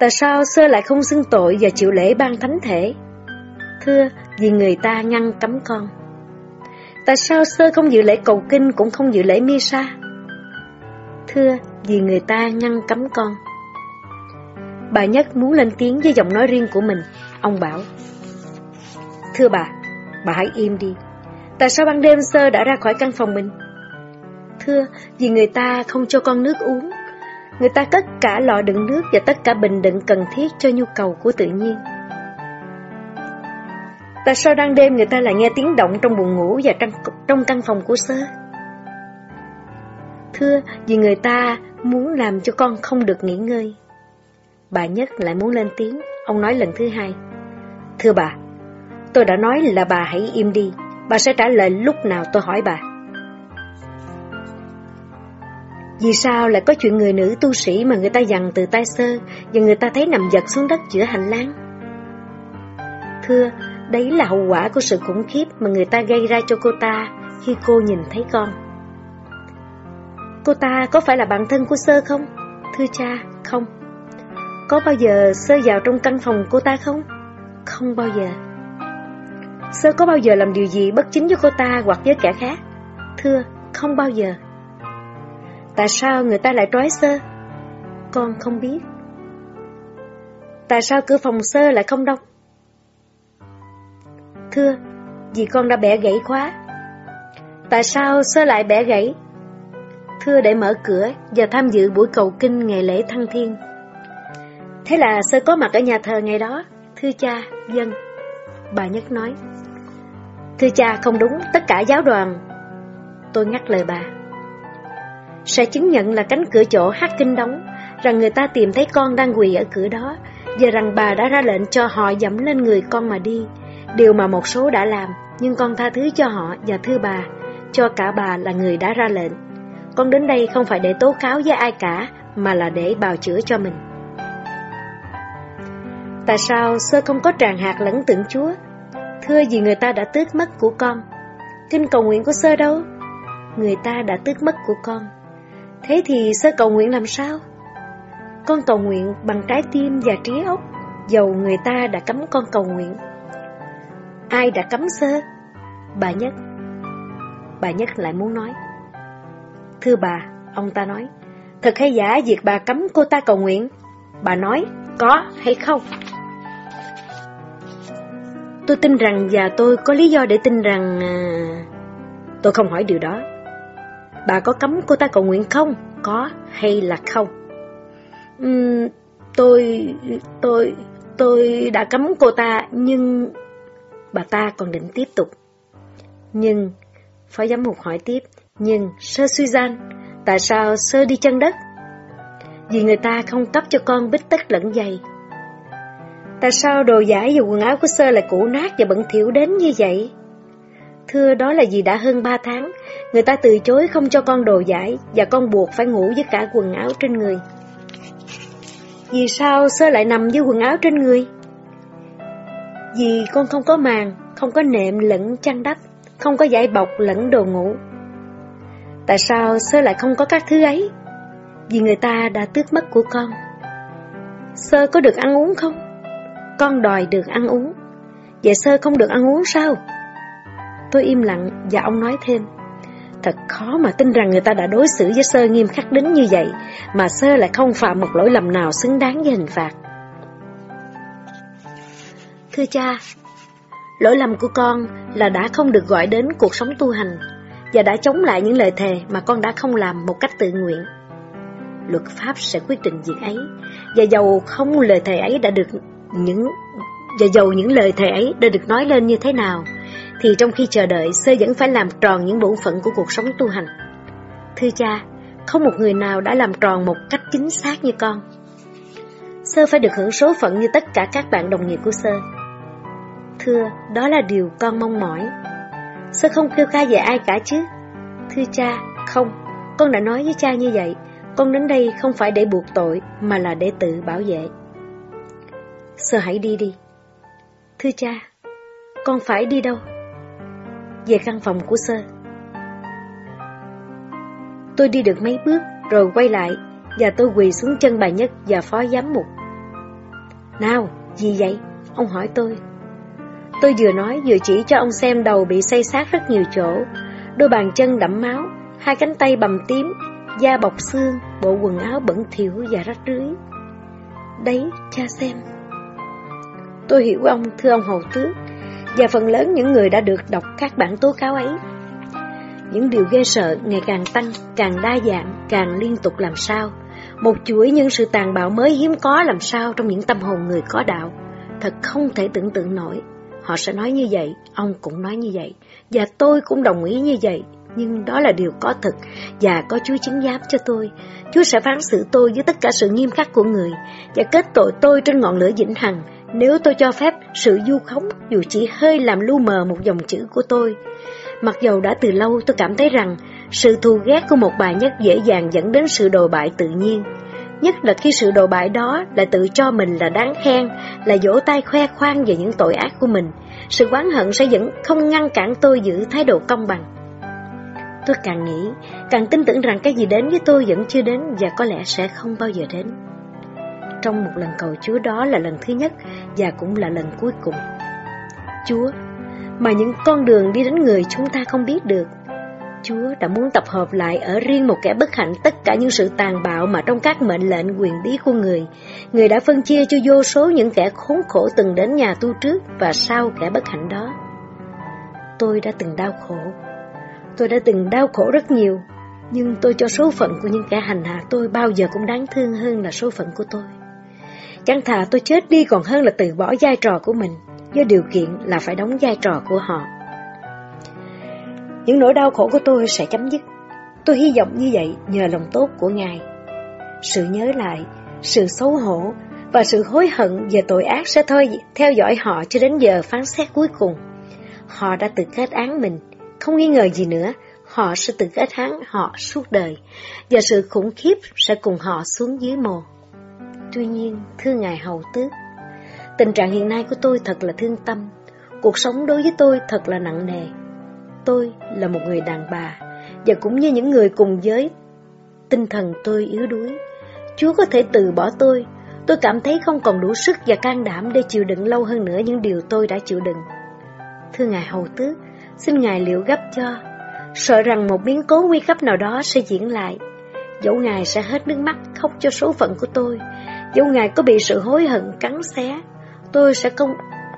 Tại sao sơ lại không xưng tội và chịu lễ ban thánh thể? Thưa, vì người ta ngăn cấm con. Tại sao sơ không dự lễ cầu kinh cũng không dự lễ Misa? Thưa, vì người ta ngăn cấm con. Bà Nhất muốn lên tiếng với giọng nói riêng của mình. Ông bảo, Thưa bà, bà hãy im đi. Tại sao ban đêm sơ đã ra khỏi căn phòng mình? Thưa, vì người ta không cho con nước uống. Người ta cất cả lọ đựng nước và tất cả bình đựng cần thiết cho nhu cầu của tự nhiên. Tại sao đang đêm người ta lại nghe tiếng động trong buồn ngủ và trong, trong căn phòng của sơ? Thưa, vì người ta muốn làm cho con không được nghỉ ngơi. Bà Nhất lại muốn lên tiếng, ông nói lần thứ hai. Thưa bà, tôi đã nói là bà hãy im đi, bà sẽ trả lời lúc nào tôi hỏi bà. Vì sao lại có chuyện người nữ tu sĩ mà người ta dằn từ tay sơ và người ta thấy nằm giật xuống đất giữa hành lang? Thưa, đấy là hậu quả của sự khủng khiếp mà người ta gây ra cho cô ta khi cô nhìn thấy con. Cô ta có phải là bạn thân của sơ không? Thưa cha, không. Có bao giờ sơ vào trong căn phòng cô ta không? Không bao giờ. Sơ có bao giờ làm điều gì bất chính với cô ta hoặc với kẻ khác? Thưa, không bao giờ. Tại sao người ta lại trói sơ? Con không biết. Tại sao cửa phòng sơ lại không đóng? Thưa, vì con đã bẻ gãy khóa. Tại sao sơ lại bẻ gãy? Thưa để mở cửa và tham dự buổi cầu kinh ngày lễ thăng thiên. Thế là sơ có mặt ở nhà thờ ngày đó. Thưa cha, dân. Bà Nhất nói. Thưa cha, không đúng, tất cả giáo đoàn. Tôi ngắt lời bà sẽ chứng nhận là cánh cửa chỗ hát kinh đóng, rằng người ta tìm thấy con đang quỳ ở cửa đó, và rằng bà đã ra lệnh cho họ dẫm lên người con mà đi, điều mà một số đã làm, nhưng con tha thứ cho họ và thưa bà, cho cả bà là người đã ra lệnh. Con đến đây không phải để tố cáo với ai cả, mà là để bào chữa cho mình. Tại sao sơ không có tràn hạt lẫn tượng Chúa? Thưa vì người ta đã tước mất của con. Kinh cầu nguyện của sơ đâu? Người ta đã tước mất của con. Thế thì sơ cầu nguyện làm sao? Con cầu nguyện bằng trái tim và trí óc, dầu người ta đã cấm con cầu nguyện. Ai đã cấm sơ? Bà Nhất. Bà Nhất lại muốn nói. Thưa bà, ông ta nói, thật hay giả việc bà cấm cô ta cầu nguyện? Bà nói, có hay không? Tôi tin rằng và tôi có lý do để tin rằng... À... Tôi không hỏi điều đó. Bà có cấm cô ta cầu nguyện không? Có hay là không? Uhm, tôi... tôi... tôi đã cấm cô ta nhưng... Bà ta còn định tiếp tục. Nhưng... Phó giám mục hỏi tiếp. Nhưng, sơ suy gian, tại sao sơ đi chân đất? Vì người ta không cấp cho con bít tất lẫn giày. Tại sao đồ giải và quần áo của sơ lại cũ nát và bẩn thỉu đến như vậy? Thưa đó là vì đã hơn ba tháng, người ta từ chối không cho con đồ giải và con buộc phải ngủ với cả quần áo trên người. Vì sao sơ lại nằm với quần áo trên người? Vì con không có màn, không có nệm lẫn chăn đắp, không có giải bọc lẫn đồ ngủ. Tại sao sơ lại không có các thứ ấy? Vì người ta đã tước mất của con. Sơ có được ăn uống không? Con đòi được ăn uống. Vậy sơ không được ăn uống sao? Tôi im lặng và ông nói thêm. Thật khó mà tin rằng người ta đã đối xử với sơ nghiêm khắc đến như vậy, mà sơ lại không phạm một lỗi lầm nào xứng đáng với hình phạt. Thưa cha, lỗi lầm của con là đã không được gọi đến cuộc sống tu hành và đã chống lại những lời thề mà con đã không làm một cách tự nguyện. Luật pháp sẽ quyết định việc ấy, và dầu không lời thề ấy đã được những và dầu những lời thề ấy đã được nói lên như thế nào, thì trong khi chờ đợi, sơ vẫn phải làm tròn những bổn phận của cuộc sống tu hành. Thưa cha, không một người nào đã làm tròn một cách chính xác như con. Sơ phải được hưởng số phận như tất cả các bạn đồng nghiệp của Sơ. Thưa, đó là điều con mong mỏi. Sơ không kêu ca về ai cả chứ? Thưa cha, không, con đã nói với cha như vậy. Con đến đây không phải để buộc tội, mà là để tự bảo vệ. Sơ hãy đi đi. Thưa cha, con phải đi đâu? Về căn phòng của Sơ. Tôi đi được mấy bước rồi quay lại và tôi quỳ xuống chân bà Nhất và phó giám mục. Nào, gì vậy? Ông hỏi tôi. Tôi vừa nói vừa chỉ cho ông xem đầu bị xây sát rất nhiều chỗ, đôi bàn chân đẫm máu, hai cánh tay bầm tím, da bọc xương, bộ quần áo bẩn thỉu và rách rưới. Đấy, cha xem. Tôi hiểu ông, thưa ông hầu tước, và phần lớn những người đã được đọc các bản tố cáo ấy. Những điều ghê sợ ngày càng tăng, càng đa dạng, càng liên tục làm sao. Một chuỗi những sự tàn bạo mới hiếm có làm sao trong những tâm hồn người có đạo. Thật không thể tưởng tượng nổi. Họ sẽ nói như vậy, ông cũng nói như vậy, và tôi cũng đồng ý như vậy. Nhưng đó là điều có thực, và có Chúa chứng giám cho tôi. Chúa sẽ phán xử tôi với tất cả sự nghiêm khắc của người, và kết tội tôi trên ngọn lửa vĩnh hằng, nếu tôi cho phép sự du khống dù chỉ hơi làm lu mờ một dòng chữ của tôi. Mặc dầu đã từ lâu tôi cảm thấy rằng sự thù ghét của một bài nhất dễ dàng dẫn đến sự đồ bại tự nhiên. Nhất là khi sự đồ bại đó lại tự cho mình là đáng khen, là vỗ tay khoe khoang về những tội ác của mình. Sự oán hận sẽ vẫn không ngăn cản tôi giữ thái độ công bằng. Tôi càng nghĩ, càng tin tưởng rằng cái gì đến với tôi vẫn chưa đến và có lẽ sẽ không bao giờ đến. Trong một lần cầu Chúa đó là lần thứ nhất và cũng là lần cuối cùng. Chúa, mà những con đường đi đến người chúng ta không biết được, Chúa đã muốn tập hợp lại ở riêng một kẻ bất hạnh tất cả những sự tàn bạo mà trong các mệnh lệnh quyền bí của người. Người đã phân chia cho vô số những kẻ khốn khổ từng đến nhà tu trước và sau kẻ bất hạnh đó. Tôi đã từng đau khổ. Tôi đã từng đau khổ rất nhiều, nhưng tôi cho số phận của những kẻ hành hạ tôi bao giờ cũng đáng thương hơn là số phận của tôi. Chẳng thà tôi chết đi còn hơn là từ bỏ vai trò của mình, do điều kiện là phải đóng vai trò của họ. Những nỗi đau khổ của tôi sẽ chấm dứt. Tôi hy vọng như vậy nhờ lòng tốt của Ngài. Sự nhớ lại, sự xấu hổ và sự hối hận về tội ác sẽ thôi theo dõi họ cho đến giờ phán xét cuối cùng. Họ đã tự kết án mình, không nghi ngờ gì nữa, họ sẽ tự kết án họ suốt đời, và sự khủng khiếp sẽ cùng họ xuống dưới mồ. Tuy nhiên, thưa Ngài Hầu Tước, tình trạng hiện nay của tôi thật là thương tâm, cuộc sống đối với tôi thật là nặng nề. Tôi là một người đàn bà, và cũng như những người cùng giới, tinh thần tôi yếu đuối. Chúa có thể từ bỏ tôi, tôi cảm thấy không còn đủ sức và can đảm để chịu đựng lâu hơn nữa những điều tôi đã chịu đựng. Thưa Ngài Hầu Tước, xin Ngài liệu gấp cho, sợ rằng một biến cố nguy cấp nào đó sẽ diễn lại. Dẫu Ngài sẽ hết nước mắt khóc cho số phận của tôi, Dẫu Ngài có bị sự hối hận cắn xé, tôi sẽ không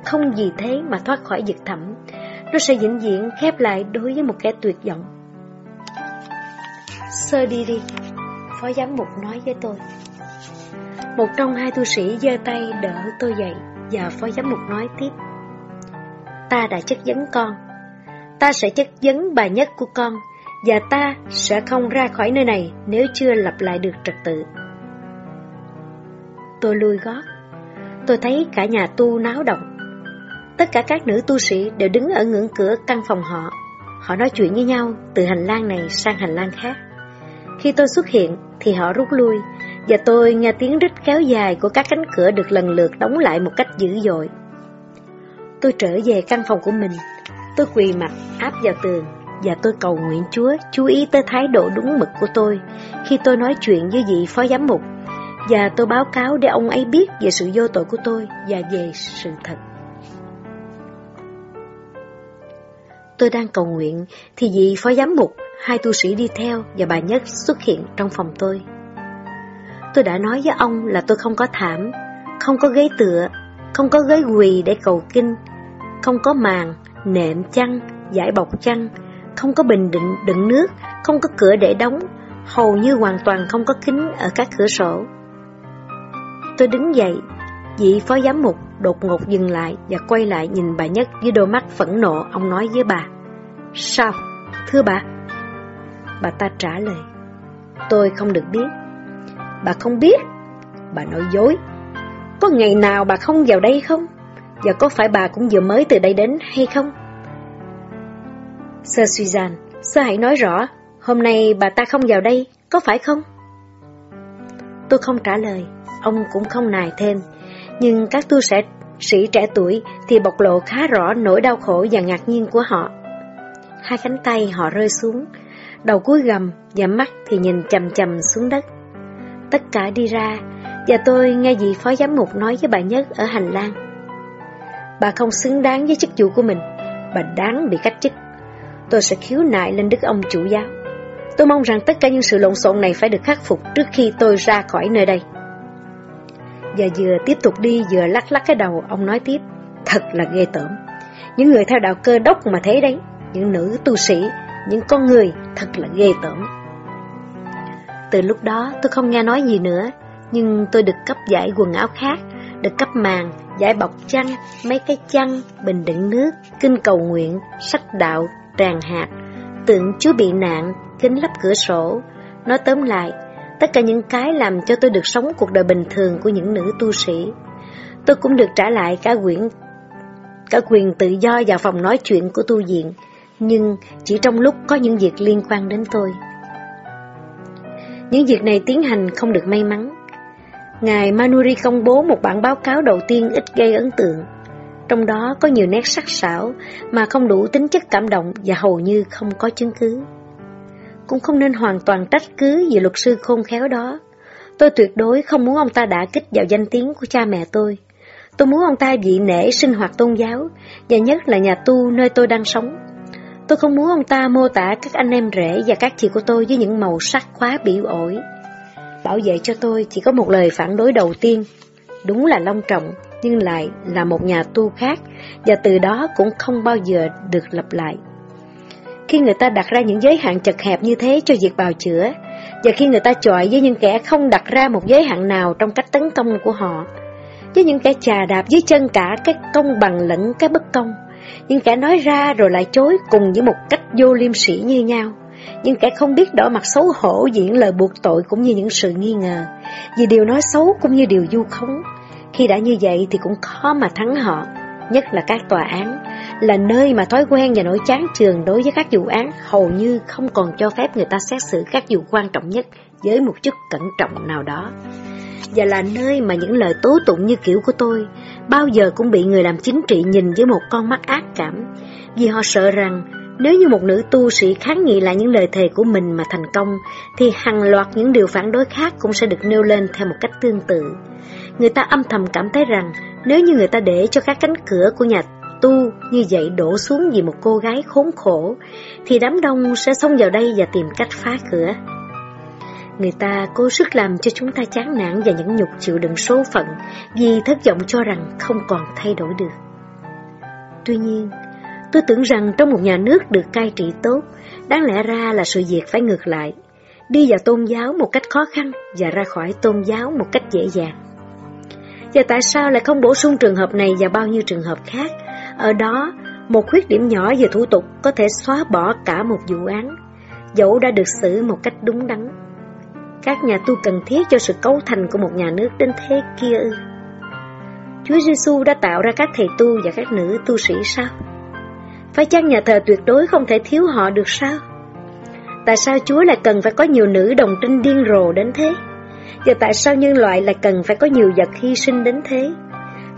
không gì thế mà thoát khỏi vực thẳm. Nó sẽ vĩnh viễn khép lại đối với một kẻ tuyệt vọng. Sơ đi đi, phó giám mục nói với tôi. Một trong hai tu sĩ giơ tay đỡ tôi dậy và phó giám mục nói tiếp. Ta đã chất vấn con. Ta sẽ chất vấn bà nhất của con và ta sẽ không ra khỏi nơi này nếu chưa lập lại được trật tự. Tôi lui gót. Tôi thấy cả nhà tu náo động. Tất cả các nữ tu sĩ đều đứng ở ngưỡng cửa căn phòng họ. Họ nói chuyện với nhau từ hành lang này sang hành lang khác. Khi tôi xuất hiện thì họ rút lui, và tôi nghe tiếng rít kéo dài của các cánh cửa được lần lượt đóng lại một cách dữ dội. Tôi trở về căn phòng của mình. Tôi quỳ mặt, áp vào tường, và tôi cầu nguyện Chúa chú ý tới thái độ đúng mực của tôi khi tôi nói chuyện với vị phó giám mục và tôi báo cáo để ông ấy biết về sự vô tội của tôi và về sự thật. Tôi đang cầu nguyện thì vị phó giám mục, hai tu sĩ đi theo và bà Nhất xuất hiện trong phòng tôi. Tôi đã nói với ông là tôi không có thảm, không có ghế tựa, không có ghế quỳ để cầu kinh, không có màn, nệm chăn, giải bọc chăn, không có bình định đựng nước, không có cửa để đóng, hầu như hoàn toàn không có kính ở các cửa sổ. Tôi đứng dậy, vị phó giám mục đột ngột dừng lại và quay lại nhìn bà Nhất với đôi mắt phẫn nộ, ông nói với bà. Sao? Thưa bà? Bà ta trả lời. Tôi không được biết. Bà không biết? Bà nói dối. Có ngày nào bà không vào đây không? Và có phải bà cũng vừa mới từ đây đến hay không? Sơ Suzanne, sơ hãy nói rõ, hôm nay bà ta không vào đây, có phải không? Tôi không trả lời, ông cũng không nài thêm, nhưng các tu sĩ, sĩ trẻ tuổi thì bộc lộ khá rõ nỗi đau khổ và ngạc nhiên của họ. Hai cánh tay họ rơi xuống, đầu cúi gầm và mắt thì nhìn chầm chầm xuống đất. Tất cả đi ra, và tôi nghe vị phó giám mục nói với bà Nhất ở hành lang. Bà không xứng đáng với chức vụ của mình, bà đáng bị cách chức. Tôi sẽ khiếu nại lên đức ông chủ giáo. Tôi mong rằng tất cả những sự lộn xộn này phải được khắc phục trước khi tôi ra khỏi nơi đây. Và vừa tiếp tục đi vừa lắc lắc cái đầu, ông nói tiếp, thật là ghê tởm. Những người theo đạo cơ đốc mà thế đấy, những nữ tu sĩ, những con người thật là ghê tởm. Từ lúc đó tôi không nghe nói gì nữa, nhưng tôi được cấp giải quần áo khác, được cấp màn, giải bọc chăn, mấy cái chăn, bình đựng nước, kinh cầu nguyện, sách đạo, tràng hạt, tượng Chúa bị nạn, kính lắp cửa sổ. Nói tóm lại, tất cả những cái làm cho tôi được sống cuộc đời bình thường của những nữ tu sĩ. Tôi cũng được trả lại cả quyển cả quyền tự do vào phòng nói chuyện của tu viện, nhưng chỉ trong lúc có những việc liên quan đến tôi. Những việc này tiến hành không được may mắn. Ngài Manuri công bố một bản báo cáo đầu tiên ít gây ấn tượng. Trong đó có nhiều nét sắc sảo mà không đủ tính chất cảm động và hầu như không có chứng cứ. Cũng không nên hoàn toàn trách cứ về luật sư khôn khéo đó. Tôi tuyệt đối không muốn ông ta đã kích vào danh tiếng của cha mẹ tôi. Tôi muốn ông ta dị nể sinh hoạt tôn giáo, và nhất là nhà tu nơi tôi đang sống. Tôi không muốn ông ta mô tả các anh em rể và các chị của tôi với những màu sắc khóa biểu ổi. Bảo vệ cho tôi chỉ có một lời phản đối đầu tiên. Đúng là long trọng, nhưng lại là một nhà tu khác, và từ đó cũng không bao giờ được lặp lại. Khi người ta đặt ra những giới hạn chật hẹp như thế cho việc bào chữa, và khi người ta chọi với những kẻ không đặt ra một giới hạn nào trong cách tấn công của họ, với những kẻ chà đạp dưới chân cả cái công bằng lẫn cái bất công, những kẻ nói ra rồi lại chối cùng với một cách vô liêm sỉ như nhau, những kẻ không biết đỏ mặt xấu hổ diễn lời buộc tội cũng như những sự nghi ngờ, vì điều nói xấu cũng như điều du khống. Khi đã như vậy thì cũng khó mà thắng họ, nhất là các tòa án, là nơi mà thói quen và nỗi chán trường đối với các vụ án hầu như không còn cho phép người ta xét xử các vụ quan trọng nhất với một chút cẩn trọng nào đó. Và là nơi mà những lời tố tụng như kiểu của tôi bao giờ cũng bị người làm chính trị nhìn với một con mắt ác cảm, vì họ sợ rằng nếu như một nữ tu sĩ kháng nghị lại những lời thề của mình mà thành công, thì hàng loạt những điều phản đối khác cũng sẽ được nêu lên theo một cách tương tự. Người ta âm thầm cảm thấy rằng nếu như người ta để cho các cánh cửa của nhà tu như vậy đổ xuống vì một cô gái khốn khổ, thì đám đông sẽ xông vào đây và tìm cách phá cửa. Người ta cố sức làm cho chúng ta chán nản và nhẫn nhục chịu đựng số phận vì thất vọng cho rằng không còn thay đổi được. Tuy nhiên, tôi tưởng rằng trong một nhà nước được cai trị tốt, đáng lẽ ra là sự việc phải ngược lại, đi vào tôn giáo một cách khó khăn và ra khỏi tôn giáo một cách dễ dàng. Và tại sao lại không bổ sung trường hợp này và bao nhiêu trường hợp khác? Ở đó, một khuyết điểm nhỏ về thủ tục có thể xóa bỏ cả một vụ án, dẫu đã được xử một cách đúng đắn. Các nhà tu cần thiết cho sự cấu thành của một nhà nước đến thế kia ư? Chúa Giêsu đã tạo ra các thầy tu và các nữ tu sĩ sao? Phải chăng nhà thờ tuyệt đối không thể thiếu họ được sao? Tại sao Chúa lại cần phải có nhiều nữ đồng trinh điên rồ đến thế? Và tại sao nhân loại lại cần phải có nhiều vật hy sinh đến thế?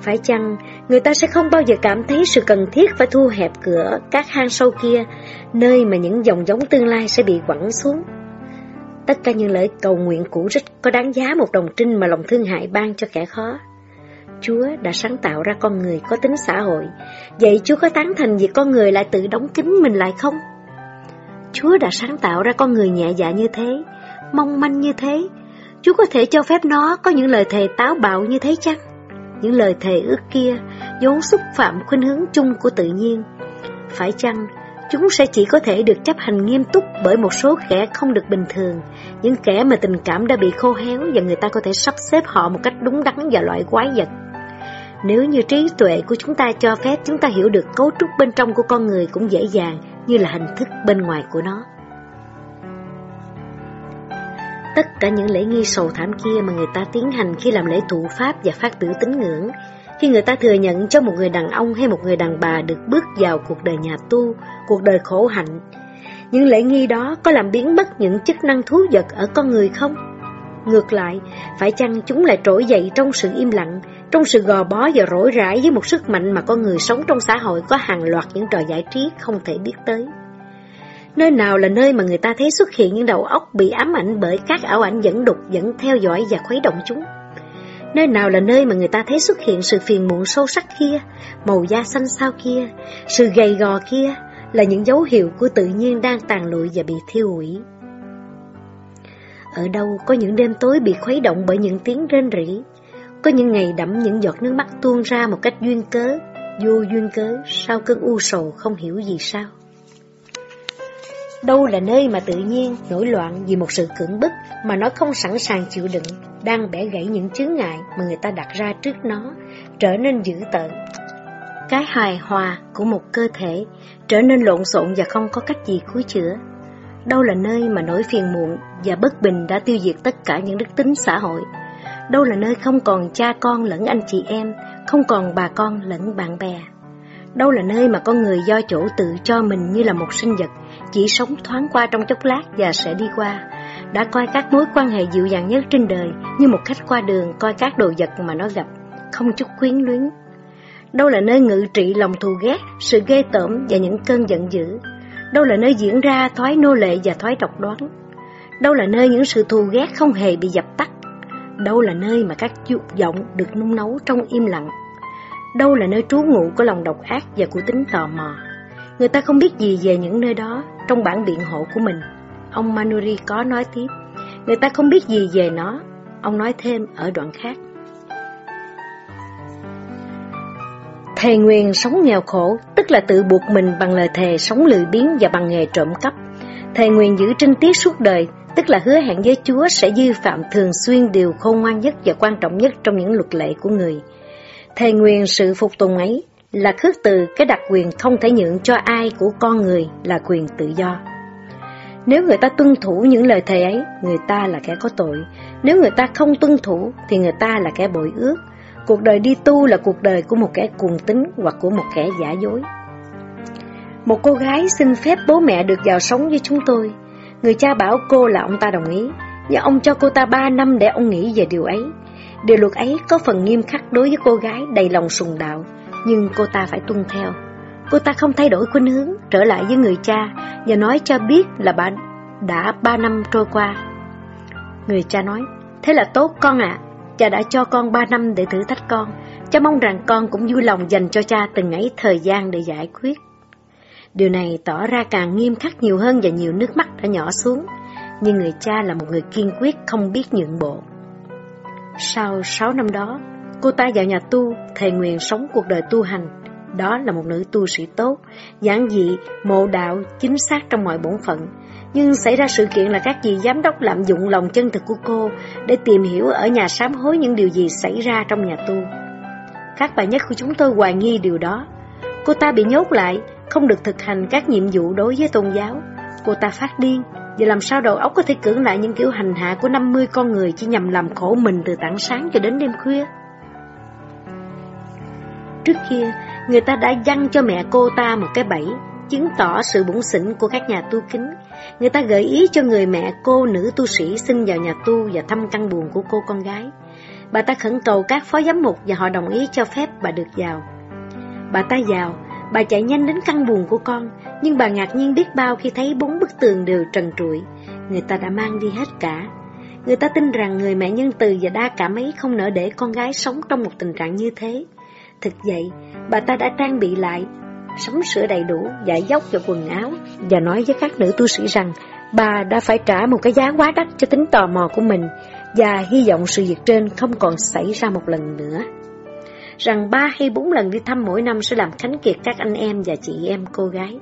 Phải chăng người ta sẽ không bao giờ cảm thấy sự cần thiết phải thu hẹp cửa các hang sâu kia, nơi mà những dòng giống tương lai sẽ bị quẳng xuống? Tất cả những lời cầu nguyện cũ rích có đáng giá một đồng trinh mà lòng thương hại ban cho kẻ khó. Chúa đã sáng tạo ra con người có tính xã hội, vậy Chúa có tán thành việc con người lại tự đóng kín mình lại không? Chúa đã sáng tạo ra con người nhẹ dạ như thế, mong manh như thế, Chúa có thể cho phép nó có những lời thề táo bạo như thế chăng? Những lời thề ước kia vốn xúc phạm khuynh hướng chung của tự nhiên. Phải chăng chúng sẽ chỉ có thể được chấp hành nghiêm túc bởi một số kẻ không được bình thường, những kẻ mà tình cảm đã bị khô héo và người ta có thể sắp xếp họ một cách đúng đắn và loại quái vật. Nếu như trí tuệ của chúng ta cho phép chúng ta hiểu được cấu trúc bên trong của con người cũng dễ dàng như là hình thức bên ngoài của nó. Tất cả những lễ nghi sầu thảm kia mà người ta tiến hành khi làm lễ thụ pháp và phát biểu tín ngưỡng, khi người ta thừa nhận cho một người đàn ông hay một người đàn bà được bước vào cuộc đời nhà tu, cuộc đời khổ hạnh, những lễ nghi đó có làm biến mất những chức năng thú vật ở con người không? Ngược lại, phải chăng chúng lại trỗi dậy trong sự im lặng, trong sự gò bó và rỗi rãi với một sức mạnh mà con người sống trong xã hội có hàng loạt những trò giải trí không thể biết tới? Nơi nào là nơi mà người ta thấy xuất hiện những đầu óc bị ám ảnh bởi các ảo ảnh dẫn đục dẫn theo dõi và khuấy động chúng? Nơi nào là nơi mà người ta thấy xuất hiện sự phiền muộn sâu sắc kia, màu da xanh xao kia, sự gầy gò kia, là những dấu hiệu của tự nhiên đang tàn lụi và bị thiêu hủy. Ở đâu có những đêm tối bị khuấy động bởi những tiếng rên rỉ, có những ngày đẫm những giọt nước mắt tuôn ra một cách duyên cớ, vô duyên cớ sau cơn u sầu không hiểu gì sao. Đâu là nơi mà tự nhiên nổi loạn vì một sự cưỡng bức mà nó không sẵn sàng chịu đựng, đang bẻ gãy những chướng ngại mà người ta đặt ra trước nó, trở nên dữ tợn. Cái hài hòa của một cơ thể trở nên lộn xộn và không có cách gì cứu chữa. Đâu là nơi mà nỗi phiền muộn và bất bình đã tiêu diệt tất cả những đức tính xã hội. Đâu là nơi không còn cha con lẫn anh chị em, không còn bà con lẫn bạn bè. Đâu là nơi mà con người do chỗ tự cho mình như là một sinh vật, chỉ sống thoáng qua trong chốc lát và sẽ đi qua. Đã coi các mối quan hệ dịu dàng nhất trên đời như một khách qua đường coi các đồ vật mà nó gặp, không chút quyến luyến. Đâu là nơi ngự trị lòng thù ghét, sự ghê tởm và những cơn giận dữ. Đâu là nơi diễn ra thoái nô lệ và thoái độc đoán. Đâu là nơi những sự thù ghét không hề bị dập tắt. Đâu là nơi mà các dục vọng được nung nấu trong im lặng đâu là nơi trú ngụ của lòng độc ác và của tính tò mò. Người ta không biết gì về những nơi đó trong bản biện hộ của mình. Ông Manuri có nói tiếp, người ta không biết gì về nó. Ông nói thêm ở đoạn khác. Thề Nguyên sống nghèo khổ, tức là tự buộc mình bằng lời thề sống lười biếng và bằng nghề trộm cắp. Thề Nguyên giữ trinh tiết suốt đời, tức là hứa hẹn với Chúa sẽ dư phạm thường xuyên điều khôn ngoan nhất và quan trọng nhất trong những luật lệ của người. Thề nguyện sự phục tùng ấy là khước từ cái đặc quyền không thể nhượng cho ai của con người là quyền tự do. Nếu người ta tuân thủ những lời thề ấy, người ta là kẻ có tội. Nếu người ta không tuân thủ thì người ta là kẻ bội ước. Cuộc đời đi tu là cuộc đời của một kẻ cuồng tín hoặc của một kẻ giả dối. Một cô gái xin phép bố mẹ được vào sống với chúng tôi. Người cha bảo cô là ông ta đồng ý, và ông cho cô ta ba năm để ông nghĩ về điều ấy. Điều luật ấy có phần nghiêm khắc đối với cô gái đầy lòng sùng đạo, nhưng cô ta phải tuân theo. Cô ta không thay đổi khuynh hướng, trở lại với người cha và nói cho biết là bà đã ba năm trôi qua. Người cha nói, thế là tốt con ạ, cha đã cho con ba năm để thử thách con. Cha mong rằng con cũng vui lòng dành cho cha từng ấy thời gian để giải quyết. Điều này tỏ ra càng nghiêm khắc nhiều hơn và nhiều nước mắt đã nhỏ xuống. nhưng người cha là một người kiên quyết không biết nhượng bộ. Sau 6 năm đó, cô ta vào nhà tu, thề nguyện sống cuộc đời tu hành. Đó là một nữ tu sĩ tốt, giản dị, mộ đạo, chính xác trong mọi bổn phận. Nhưng xảy ra sự kiện là các vị giám đốc lạm dụng lòng chân thực của cô để tìm hiểu ở nhà sám hối những điều gì xảy ra trong nhà tu. Các bà nhất của chúng tôi hoài nghi điều đó. Cô ta bị nhốt lại, không được thực hành các nhiệm vụ đối với tôn giáo. Cô ta phát điên, và làm sao đầu óc có thể cưỡng lại những kiểu hành hạ của 50 con người chỉ nhằm làm khổ mình từ tảng sáng cho đến đêm khuya? Trước kia, người ta đã dăng cho mẹ cô ta một cái bẫy, chứng tỏ sự bụng xỉn của các nhà tu kính. Người ta gợi ý cho người mẹ cô nữ tu sĩ xin vào nhà tu và thăm căn buồn của cô con gái. Bà ta khẩn cầu các phó giám mục và họ đồng ý cho phép bà được vào. Bà ta vào, bà chạy nhanh đến căn buồn của con, nhưng bà ngạc nhiên biết bao khi thấy bốn bức tường đều trần trụi. Người ta đã mang đi hết cả. Người ta tin rằng người mẹ nhân từ và đa cảm ấy không nỡ để con gái sống trong một tình trạng như thế. Thực vậy, bà ta đã trang bị lại, sắm sửa đầy đủ, giải dốc cho quần áo và nói với các nữ tu sĩ rằng bà đã phải trả một cái giá quá đắt cho tính tò mò của mình và hy vọng sự việc trên không còn xảy ra một lần nữa. Rằng ba hay bốn lần đi thăm mỗi năm sẽ làm khánh kiệt các anh em và chị em cô gái.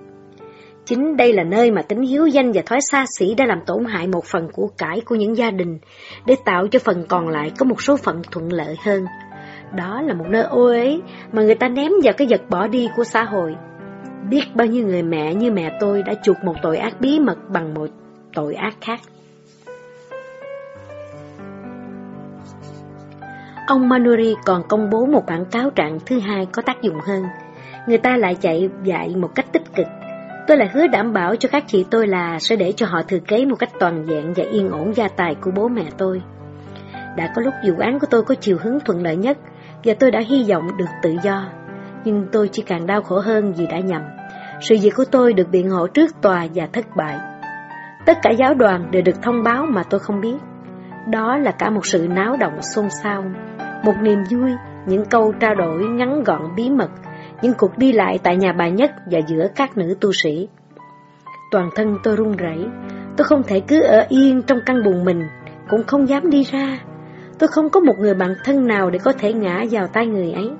Chính đây là nơi mà tính hiếu danh và thói xa xỉ đã làm tổn hại một phần của cải của những gia đình, để tạo cho phần còn lại có một số phận thuận lợi hơn. Đó là một nơi ô uế mà người ta ném vào cái vật bỏ đi của xã hội. Biết bao nhiêu người mẹ như mẹ tôi đã chuộc một tội ác bí mật bằng một tội ác khác. Ông Manuri còn công bố một bản cáo trạng thứ hai có tác dụng hơn. Người ta lại chạy dạy một cách tích cực. Tôi lại hứa đảm bảo cho các chị tôi là sẽ để cho họ thừa kế một cách toàn vẹn và yên ổn gia tài của bố mẹ tôi. Đã có lúc vụ án của tôi có chiều hướng thuận lợi nhất và tôi đã hy vọng được tự do. Nhưng tôi chỉ càng đau khổ hơn vì đã nhầm. Sự việc của tôi được biện hộ trước tòa và thất bại. Tất cả giáo đoàn đều được thông báo mà tôi không biết. Đó là cả một sự náo động xôn xao, một niềm vui, những câu trao đổi ngắn gọn bí mật, những cuộc đi lại tại nhà bà nhất và giữa các nữ tu sĩ. Toàn thân tôi run rẩy, tôi không thể cứ ở yên trong căn buồng mình, cũng không dám đi ra. Tôi không có một người bạn thân nào để có thể ngã vào tay người ấy.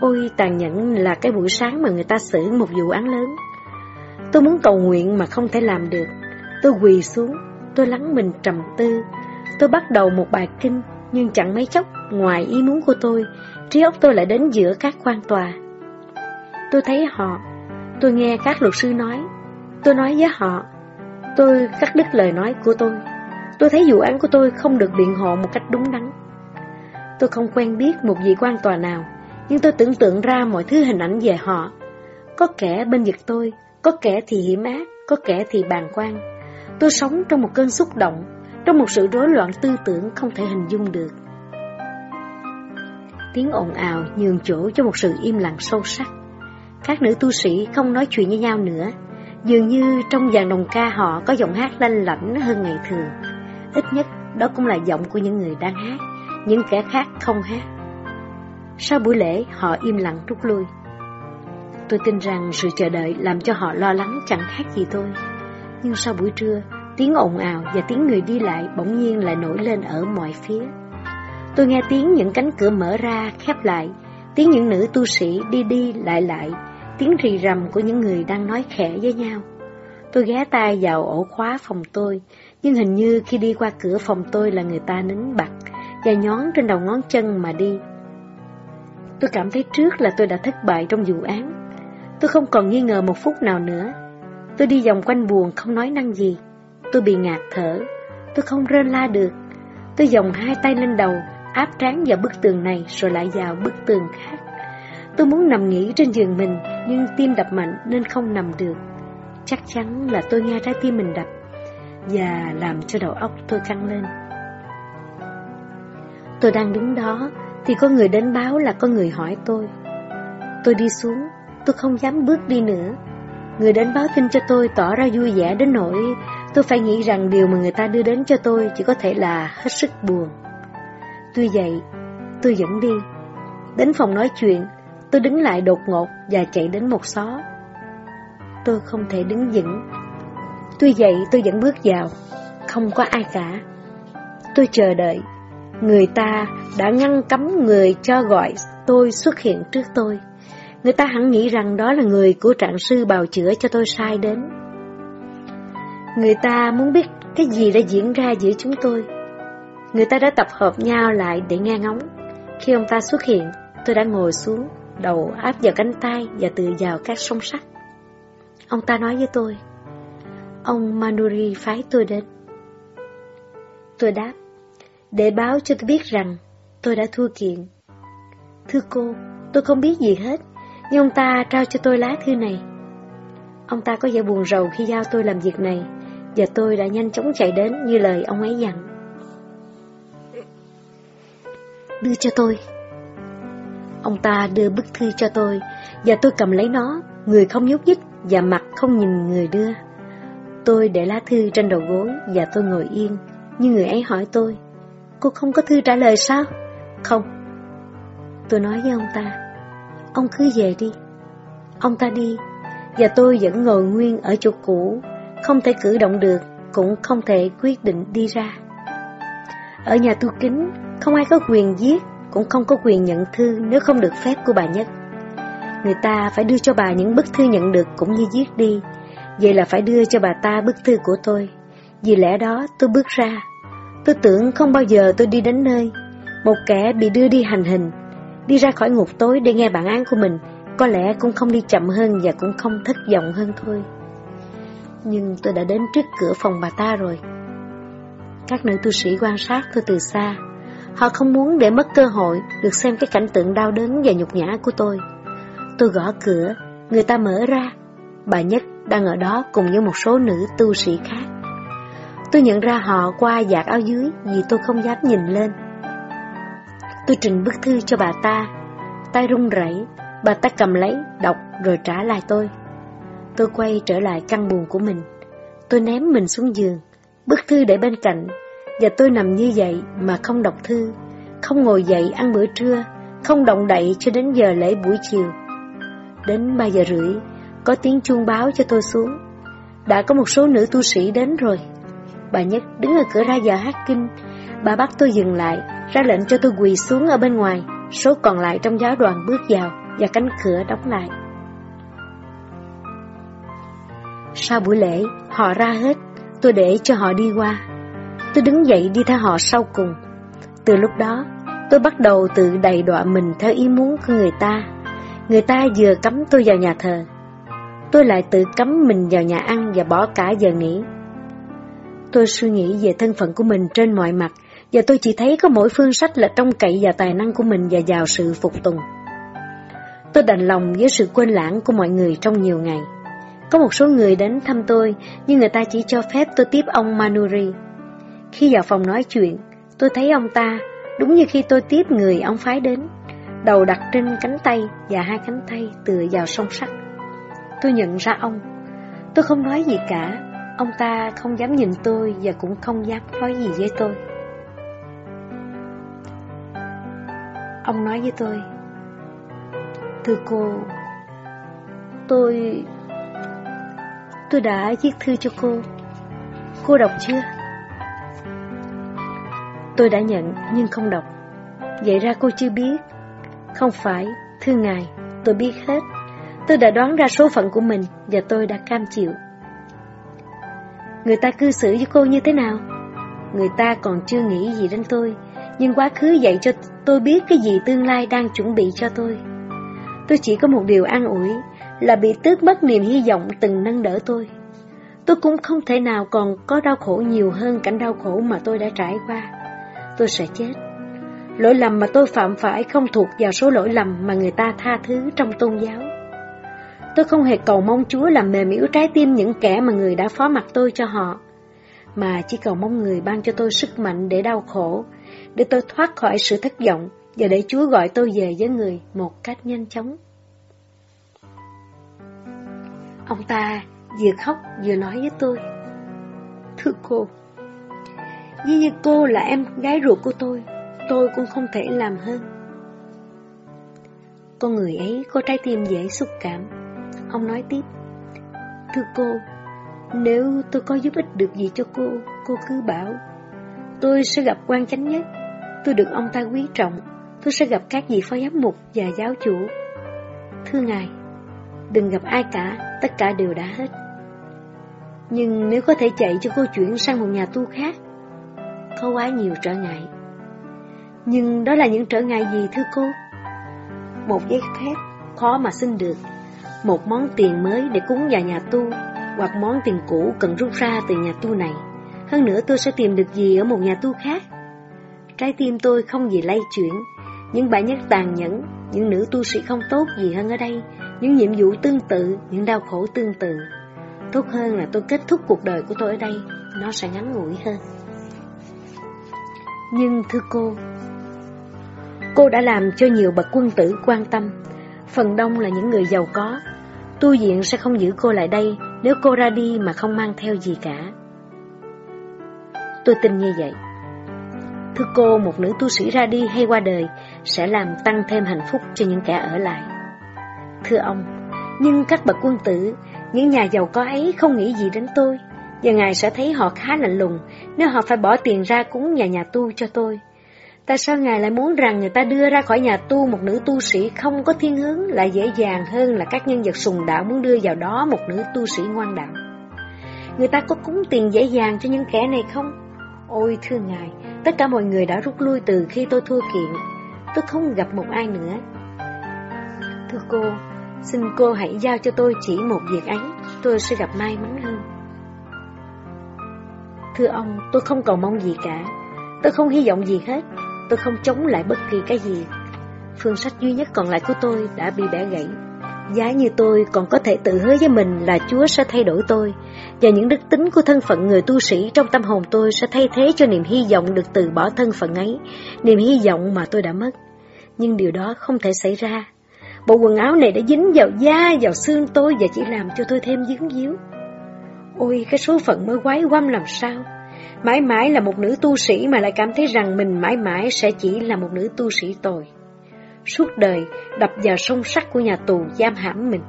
Ôi tàn nhẫn là cái buổi sáng mà người ta xử một vụ án lớn. Tôi muốn cầu nguyện mà không thể làm được. Tôi quỳ xuống, tôi lắng mình trầm tư. Tôi bắt đầu một bài kinh, nhưng chẳng mấy chốc, ngoài ý muốn của tôi, trí óc tôi lại đến giữa các quan tòa. Tôi thấy họ, tôi nghe các luật sư nói, tôi nói với họ, tôi cắt đứt lời nói của tôi. Tôi thấy vụ án của tôi không được biện hộ một cách đúng đắn. Tôi không quen biết một vị quan tòa nào, nhưng tôi tưởng tượng ra mọi thứ hình ảnh về họ. Có kẻ bên vực tôi, có kẻ thì hiểm ác, có kẻ thì bàn quan. Tôi sống trong một cơn xúc động, trong một sự rối loạn tư tưởng không thể hình dung được. Tiếng ồn ào nhường chỗ cho một sự im lặng sâu sắc. Các nữ tu sĩ không nói chuyện với nhau nữa, dường như trong dàn đồng ca họ có giọng hát lanh lảnh hơn ngày thường. Ít nhất đó cũng là giọng của những người đang hát, những kẻ khác không hát. Sau buổi lễ họ im lặng rút lui. Tôi tin rằng sự chờ đợi làm cho họ lo lắng chẳng khác gì tôi. Nhưng sau buổi trưa, tiếng ồn ào và tiếng người đi lại bỗng nhiên lại nổi lên ở mọi phía. Tôi nghe tiếng những cánh cửa mở ra, khép lại, tiếng những nữ tu sĩ đi đi lại lại, tiếng rì rầm của những người đang nói khẽ với nhau. Tôi ghé tay vào ổ khóa phòng tôi, nhưng hình như khi đi qua cửa phòng tôi là người ta nín bặt và nhón trên đầu ngón chân mà đi. Tôi cảm thấy trước là tôi đã thất bại trong vụ án. Tôi không còn nghi ngờ một phút nào nữa. Tôi đi vòng quanh buồn không nói năng gì. Tôi bị ngạt thở. Tôi không rên la được. Tôi dòng hai tay lên đầu, áp trán vào bức tường này rồi lại vào bức tường khác. Tôi muốn nằm nghỉ trên giường mình, nhưng tim đập mạnh nên không nằm được. Chắc chắn là tôi nghe trái tim mình đập, và làm cho đầu óc tôi căng lên. Tôi đang đứng đó, thì có người đến báo là có người hỏi tôi. Tôi đi xuống, tôi không dám bước đi nữa. Người đến báo tin cho tôi tỏ ra vui vẻ đến nỗi tôi phải nghĩ rằng điều mà người ta đưa đến cho tôi chỉ có thể là hết sức buồn. Tuy vậy, tôi vẫn đi. Đến phòng nói chuyện, tôi đứng lại đột ngột và chạy đến một xó. Tôi không thể đứng vững. Tuy vậy tôi vẫn bước vào. không có ai cả. Tôi chờ đợi. Người ta đã ngăn cấm người cho gọi tôi xuất hiện trước tôi. Người ta hẳn nghĩ rằng đó là người của trạng sư bào chữa cho tôi sai đến. Người ta muốn biết cái gì đã diễn ra giữa chúng tôi. Người ta đã tập hợp nhau lại để nghe ngóng. Khi ông ta xuất hiện, tôi đã ngồi xuống, đầu áp vào cánh tay và tựa vào các song sắt. Ông ta nói với tôi, ông Manuri phái tôi đến. Tôi đáp, để báo cho tôi biết rằng tôi đã thua kiện. Thưa cô, tôi không biết gì hết, nhưng ông ta trao cho tôi lá thư này. Ông ta có vẻ buồn rầu khi giao tôi làm việc này, và tôi đã nhanh chóng chạy đến như lời ông ấy dặn. Đưa cho tôi. Ông ta đưa bức thư cho tôi, và tôi cầm lấy nó, người không nhúc nhích và mặt không nhìn người đưa. Tôi để lá thư trên đầu gối và tôi ngồi yên, như người ấy hỏi tôi, cô không có thư trả lời sao? Không. Tôi nói với ông ta, ông cứ về đi. Ông ta đi, và tôi vẫn ngồi nguyên ở chỗ cũ, không thể cử động được, cũng không thể quyết định đi ra. Ở nhà tôi kính, không ai có quyền giết, cũng không có quyền nhận thư nếu không được phép của bà nhất. Người ta phải đưa cho bà những bức thư nhận được cũng như giết đi, vậy là phải đưa cho bà ta bức thư của tôi. Vì lẽ đó tôi bước ra. Tôi tưởng không bao giờ tôi đi đến nơi. Một kẻ bị đưa đi hành hình, đi ra khỏi ngục tối để nghe bản án của mình, có lẽ cũng không đi chậm hơn và cũng không thất vọng hơn thôi. Nhưng tôi đã đến trước cửa phòng bà ta rồi. Các nữ tu sĩ quan sát tôi từ xa. Họ không muốn để mất cơ hội được xem cái cảnh tượng đau đớn và nhục nhã của tôi. Tôi gõ cửa, người ta mở ra. Bà Nhất đang ở đó cùng với một số nữ tu sĩ khác. Tôi nhận ra họ qua giạc áo dưới vì tôi không dám nhìn lên. Tôi trình bức thư cho bà ta, tay run rẩy, bà ta cầm lấy, đọc rồi trả lại tôi. Tôi quay trở lại căn buồng của mình. Tôi ném mình xuống giường, bức thư để bên cạnh, và tôi nằm như vậy mà không đọc thư, không ngồi dậy ăn bữa trưa, không động đậy cho đến giờ lễ buổi chiều. Đến ba giờ rưỡi, có tiếng chuông báo cho tôi xuống. Đã có một số nữ tu sĩ đến rồi. Bà Nhất đứng ở cửa ra giờ hát kinh. Bà bắt tôi dừng lại, ra lệnh cho tôi quỳ xuống ở bên ngoài. Số còn lại trong giáo đoàn bước vào và cánh cửa đóng lại. Sau buổi lễ, họ ra hết, tôi để cho họ đi qua. Tôi đứng dậy đi theo họ sau cùng. Từ lúc đó, tôi bắt đầu tự đầy đọa mình theo ý muốn của người ta. Người ta vừa cấm tôi vào nhà thờ, tôi lại tự cấm mình vào nhà ăn và bỏ cả giờ nghỉ. Tôi suy nghĩ về thân phận của mình trên mọi mặt, và tôi chỉ thấy có mỗi phương sách là trông cậy vào tài năng của mình và vào sự phục tùng. Tôi đành lòng với sự quên lãng của mọi người trong nhiều ngày. Có một số người đến thăm tôi, nhưng người ta chỉ cho phép tôi tiếp ông Manuri. Khi vào phòng nói chuyện, tôi thấy ông ta, đúng như khi tôi tiếp người ông phái đến, đầu đặt trên cánh tay và hai cánh tay tựa vào song sắt. Tôi nhận ra ông. Tôi không nói gì cả. Ông ta không dám nhìn tôi và cũng không dám nói gì với tôi. Ông nói với tôi. Thưa cô, tôi... Tôi đã viết thư cho cô. Cô đọc chưa? Tôi đã nhận nhưng không đọc. Vậy ra cô chưa biết. Không phải, thưa ngài, tôi biết hết. Tôi đã đoán ra số phận của mình và tôi đã cam chịu. Người ta cư xử với cô như thế nào? Người ta còn chưa nghĩ gì đến tôi, nhưng quá khứ dạy cho tôi biết cái gì tương lai đang chuẩn bị cho tôi. Tôi chỉ có một điều an ủi là bị tước mất niềm hy vọng từng nâng đỡ tôi. Tôi cũng không thể nào còn có đau khổ nhiều hơn cảnh đau khổ mà tôi đã trải qua. Tôi sẽ chết. Lỗi lầm mà tôi phạm phải không thuộc vào số lỗi lầm mà người ta tha thứ trong tôn giáo. Tôi không hề cầu mong Chúa làm mềm yếu trái tim những kẻ mà người đã phó mặc tôi cho họ, mà chỉ cầu mong người ban cho tôi sức mạnh để đau khổ, để tôi thoát khỏi sự thất vọng và để Chúa gọi tôi về với người một cách nhanh chóng. Ông ta vừa khóc vừa nói với tôi, Thưa cô, như như cô là em gái ruột của tôi, tôi cũng không thể làm hơn. Con người ấy có trái tim dễ xúc cảm, Ông nói tiếp Thưa cô Nếu tôi có giúp ích được gì cho cô cô cứ bảo, tôi sẽ gặp quan chánh nhất, tôi được ông ta quý trọng, tôi sẽ gặp các vị phó giám mục và giáo chủ. Thưa Ngài, đừng gặp ai cả, tất cả đều đã hết. Nhưng nếu có thể chạy cho cô chuyển sang một nhà tu khác, có quá nhiều trở ngại. Nhưng đó là những trở ngại gì thưa cô? Một giấy phép khó mà xin được, một món tiền mới để cúng vào nhà tu, hoặc món tiền cũ cần rút ra từ nhà tu này. Hơn nữa tôi sẽ tìm được gì ở một nhà tu khác? Trái tim tôi không gì lay chuyển, những bãi nhất tàn nhẫn, những nữ tu sĩ không tốt gì hơn ở đây, những nhiệm vụ tương tự, những đau khổ tương tự. Tốt hơn là tôi kết thúc cuộc đời của tôi ở đây, nó sẽ ngắn ngủi hơn. Nhưng thưa cô, cô đã làm cho nhiều bậc quân tử quan tâm, phần đông là những người giàu có. Tu viện sẽ không giữ cô lại đây nếu cô ra đi mà không mang theo gì cả. Tôi tin như vậy. Thưa cô, một nữ tu sĩ ra đi hay qua đời sẽ làm tăng thêm hạnh phúc cho những kẻ ở lại. Thưa ông, nhưng các bậc quân tử, những nhà giàu có ấy không nghĩ gì đến tôi, và ngài sẽ thấy họ khá lạnh lùng nếu họ phải bỏ tiền ra cúng nhà nhà tu cho tôi. Tại sao ngài lại muốn rằng người ta đưa ra khỏi nhà tu một nữ tu sĩ không có thiên hướng lại dễ dàng hơn là các nhân vật sùng đạo muốn đưa vào đó một nữ tu sĩ ngoan đạo? Người ta có cúng tiền dễ dàng cho những kẻ này không? Ôi thưa ngài, tất cả mọi người đã rút lui từ khi tôi thua kiện. Tôi không gặp một ai nữa. Thưa cô, xin cô hãy giao cho tôi chỉ một việc ấy, tôi sẽ gặp may mắn hơn. Thưa ông, tôi không cầu mong gì cả. Tôi không hy vọng gì hết. Tôi không chống lại bất kỳ cái gì. Phương sách duy nhất còn lại của tôi đã bị bẻ gãy. Giá như tôi còn có thể tự hứa với mình là Chúa sẽ thay đổi tôi, và những đức tính của thân phận người tu sĩ trong tâm hồn tôi sẽ thay thế cho niềm hy vọng được từ bỏ thân phận ấy, niềm hy vọng mà tôi đã mất. Nhưng điều đó không thể xảy ra. Bộ quần áo này đã dính vào da, vào xương tôi và chỉ làm cho tôi thêm dính díu. Ôi, cái số phận mới quái quăm làm sao? Mãi mãi là một nữ tu sĩ mà lại cảm thấy rằng mình mãi mãi sẽ chỉ là một nữ tu sĩ tồi. Suốt đời đập vào sông sắt của nhà tù giam hãm mình.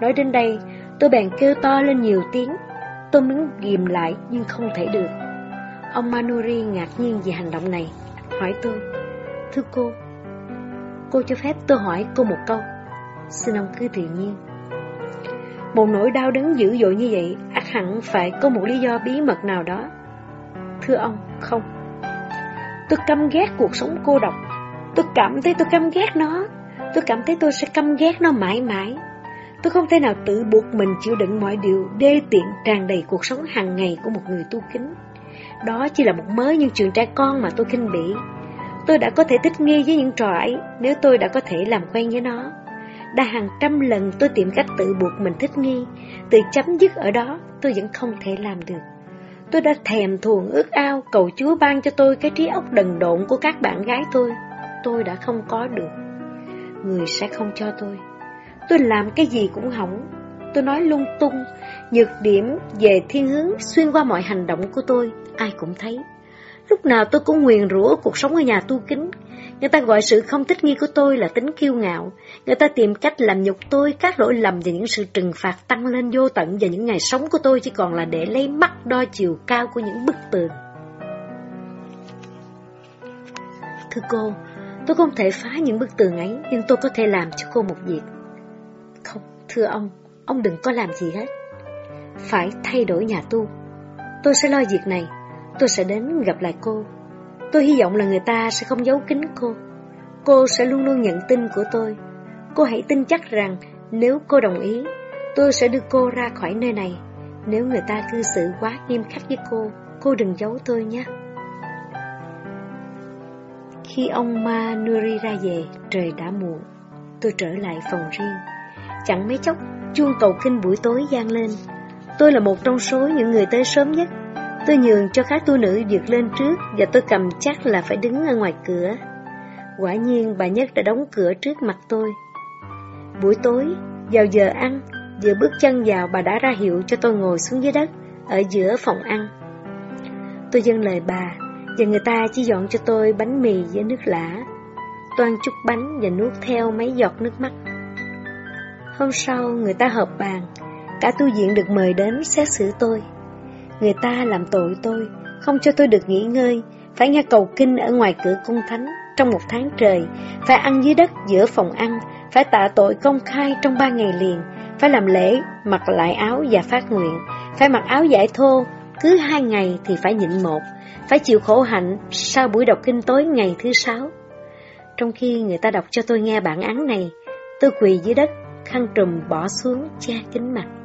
Nói đến đây, tôi bèn kêu to lên nhiều tiếng. Tôi muốn ghim lại nhưng không thể được. Ông Manuri ngạc nhiên về hành động này, hỏi tôi, Thưa cô, cô cho phép tôi hỏi cô một câu. Xin ông cứ tự nhiên. Một nỗi đau đớn dữ dội như vậy, ắt hẳn phải có một lý do bí mật nào đó. Thưa ông, không. Tôi căm ghét cuộc sống cô độc. Tôi cảm thấy tôi căm ghét nó. Tôi cảm thấy tôi sẽ căm ghét nó mãi mãi. Tôi không thể nào tự buộc mình chịu đựng mọi điều đê tiện tràn đầy cuộc sống hàng ngày của một người tu kính. Đó chỉ là một mớ những chuyện trẻ con mà tôi khinh bỉ. Tôi đã có thể thích nghi với những trò ấy nếu tôi đã có thể làm quen với nó. Đã hàng trăm lần tôi tìm cách tự buộc mình thích nghi, từ chấm dứt ở đó tôi vẫn không thể làm được. Tôi đã thèm thuồng ước ao cầu Chúa ban cho tôi cái trí óc đần độn của các bạn gái tôi. Tôi đã không có được. Người sẽ không cho tôi. Tôi làm cái gì cũng hỏng. Tôi nói lung tung, nhược điểm về thiên hướng xuyên qua mọi hành động của tôi, ai cũng thấy. Lúc nào tôi cũng nguyền rủa cuộc sống ở nhà tu kính. Người ta gọi sự không thích nghi của tôi là tính kiêu ngạo. Người ta tìm cách làm nhục tôi các lỗi lầm và những sự trừng phạt tăng lên vô tận và những ngày sống của tôi chỉ còn là để lấy mắt đo chiều cao của những bức tường. Thưa cô, tôi không thể phá những bức tường ấy, nhưng tôi có thể làm cho cô một việc. Không, thưa ông, ông đừng có làm gì hết. Phải thay đổi nhà tu. Tôi sẽ lo việc này, tôi sẽ đến gặp lại cô. Tôi hy vọng là người ta sẽ không giấu kín cô. Cô sẽ luôn luôn nhận tin của tôi. Cô hãy tin chắc rằng nếu cô đồng ý, tôi sẽ đưa cô ra khỏi nơi này. Nếu người ta cư xử quá nghiêm khắc với cô, cô đừng giấu tôi nhé. Khi ông Ma Nuri ra về, trời đã muộn. Tôi trở lại phòng riêng. Chẳng mấy chốc, chuông cầu kinh buổi tối gian lên. Tôi là một trong số những người tới sớm nhất. Tôi nhường cho các tu nữ vượt lên trước và tôi cầm chắc là phải đứng ở ngoài cửa. Quả nhiên bà Nhất đã đóng cửa trước mặt tôi. Buổi tối, vào giờ ăn, vừa bước chân vào bà đã ra hiệu cho tôi ngồi xuống dưới đất, ở giữa phòng ăn. Tôi dâng lời bà, và người ta chỉ dọn cho tôi bánh mì với nước lã. Toan chút bánh và nuốt theo mấy giọt nước mắt. Hôm sau, người ta họp bàn, cả tu viện được mời đến xét xử tôi. Người ta làm tội tôi, không cho tôi được nghỉ ngơi, phải nghe cầu kinh ở ngoài cửa cung thánh trong một tháng trời, phải ăn dưới đất giữa phòng ăn, phải tạ tội công khai trong ba ngày liền, phải làm lễ, mặc lại áo và phát nguyện, phải mặc áo giải thô, cứ hai ngày thì phải nhịn một, phải chịu khổ hạnh sau buổi đọc kinh tối ngày thứ sáu. Trong khi người ta đọc cho tôi nghe bản án này, tôi quỳ dưới đất, khăn trùm bỏ xuống che kính mặt.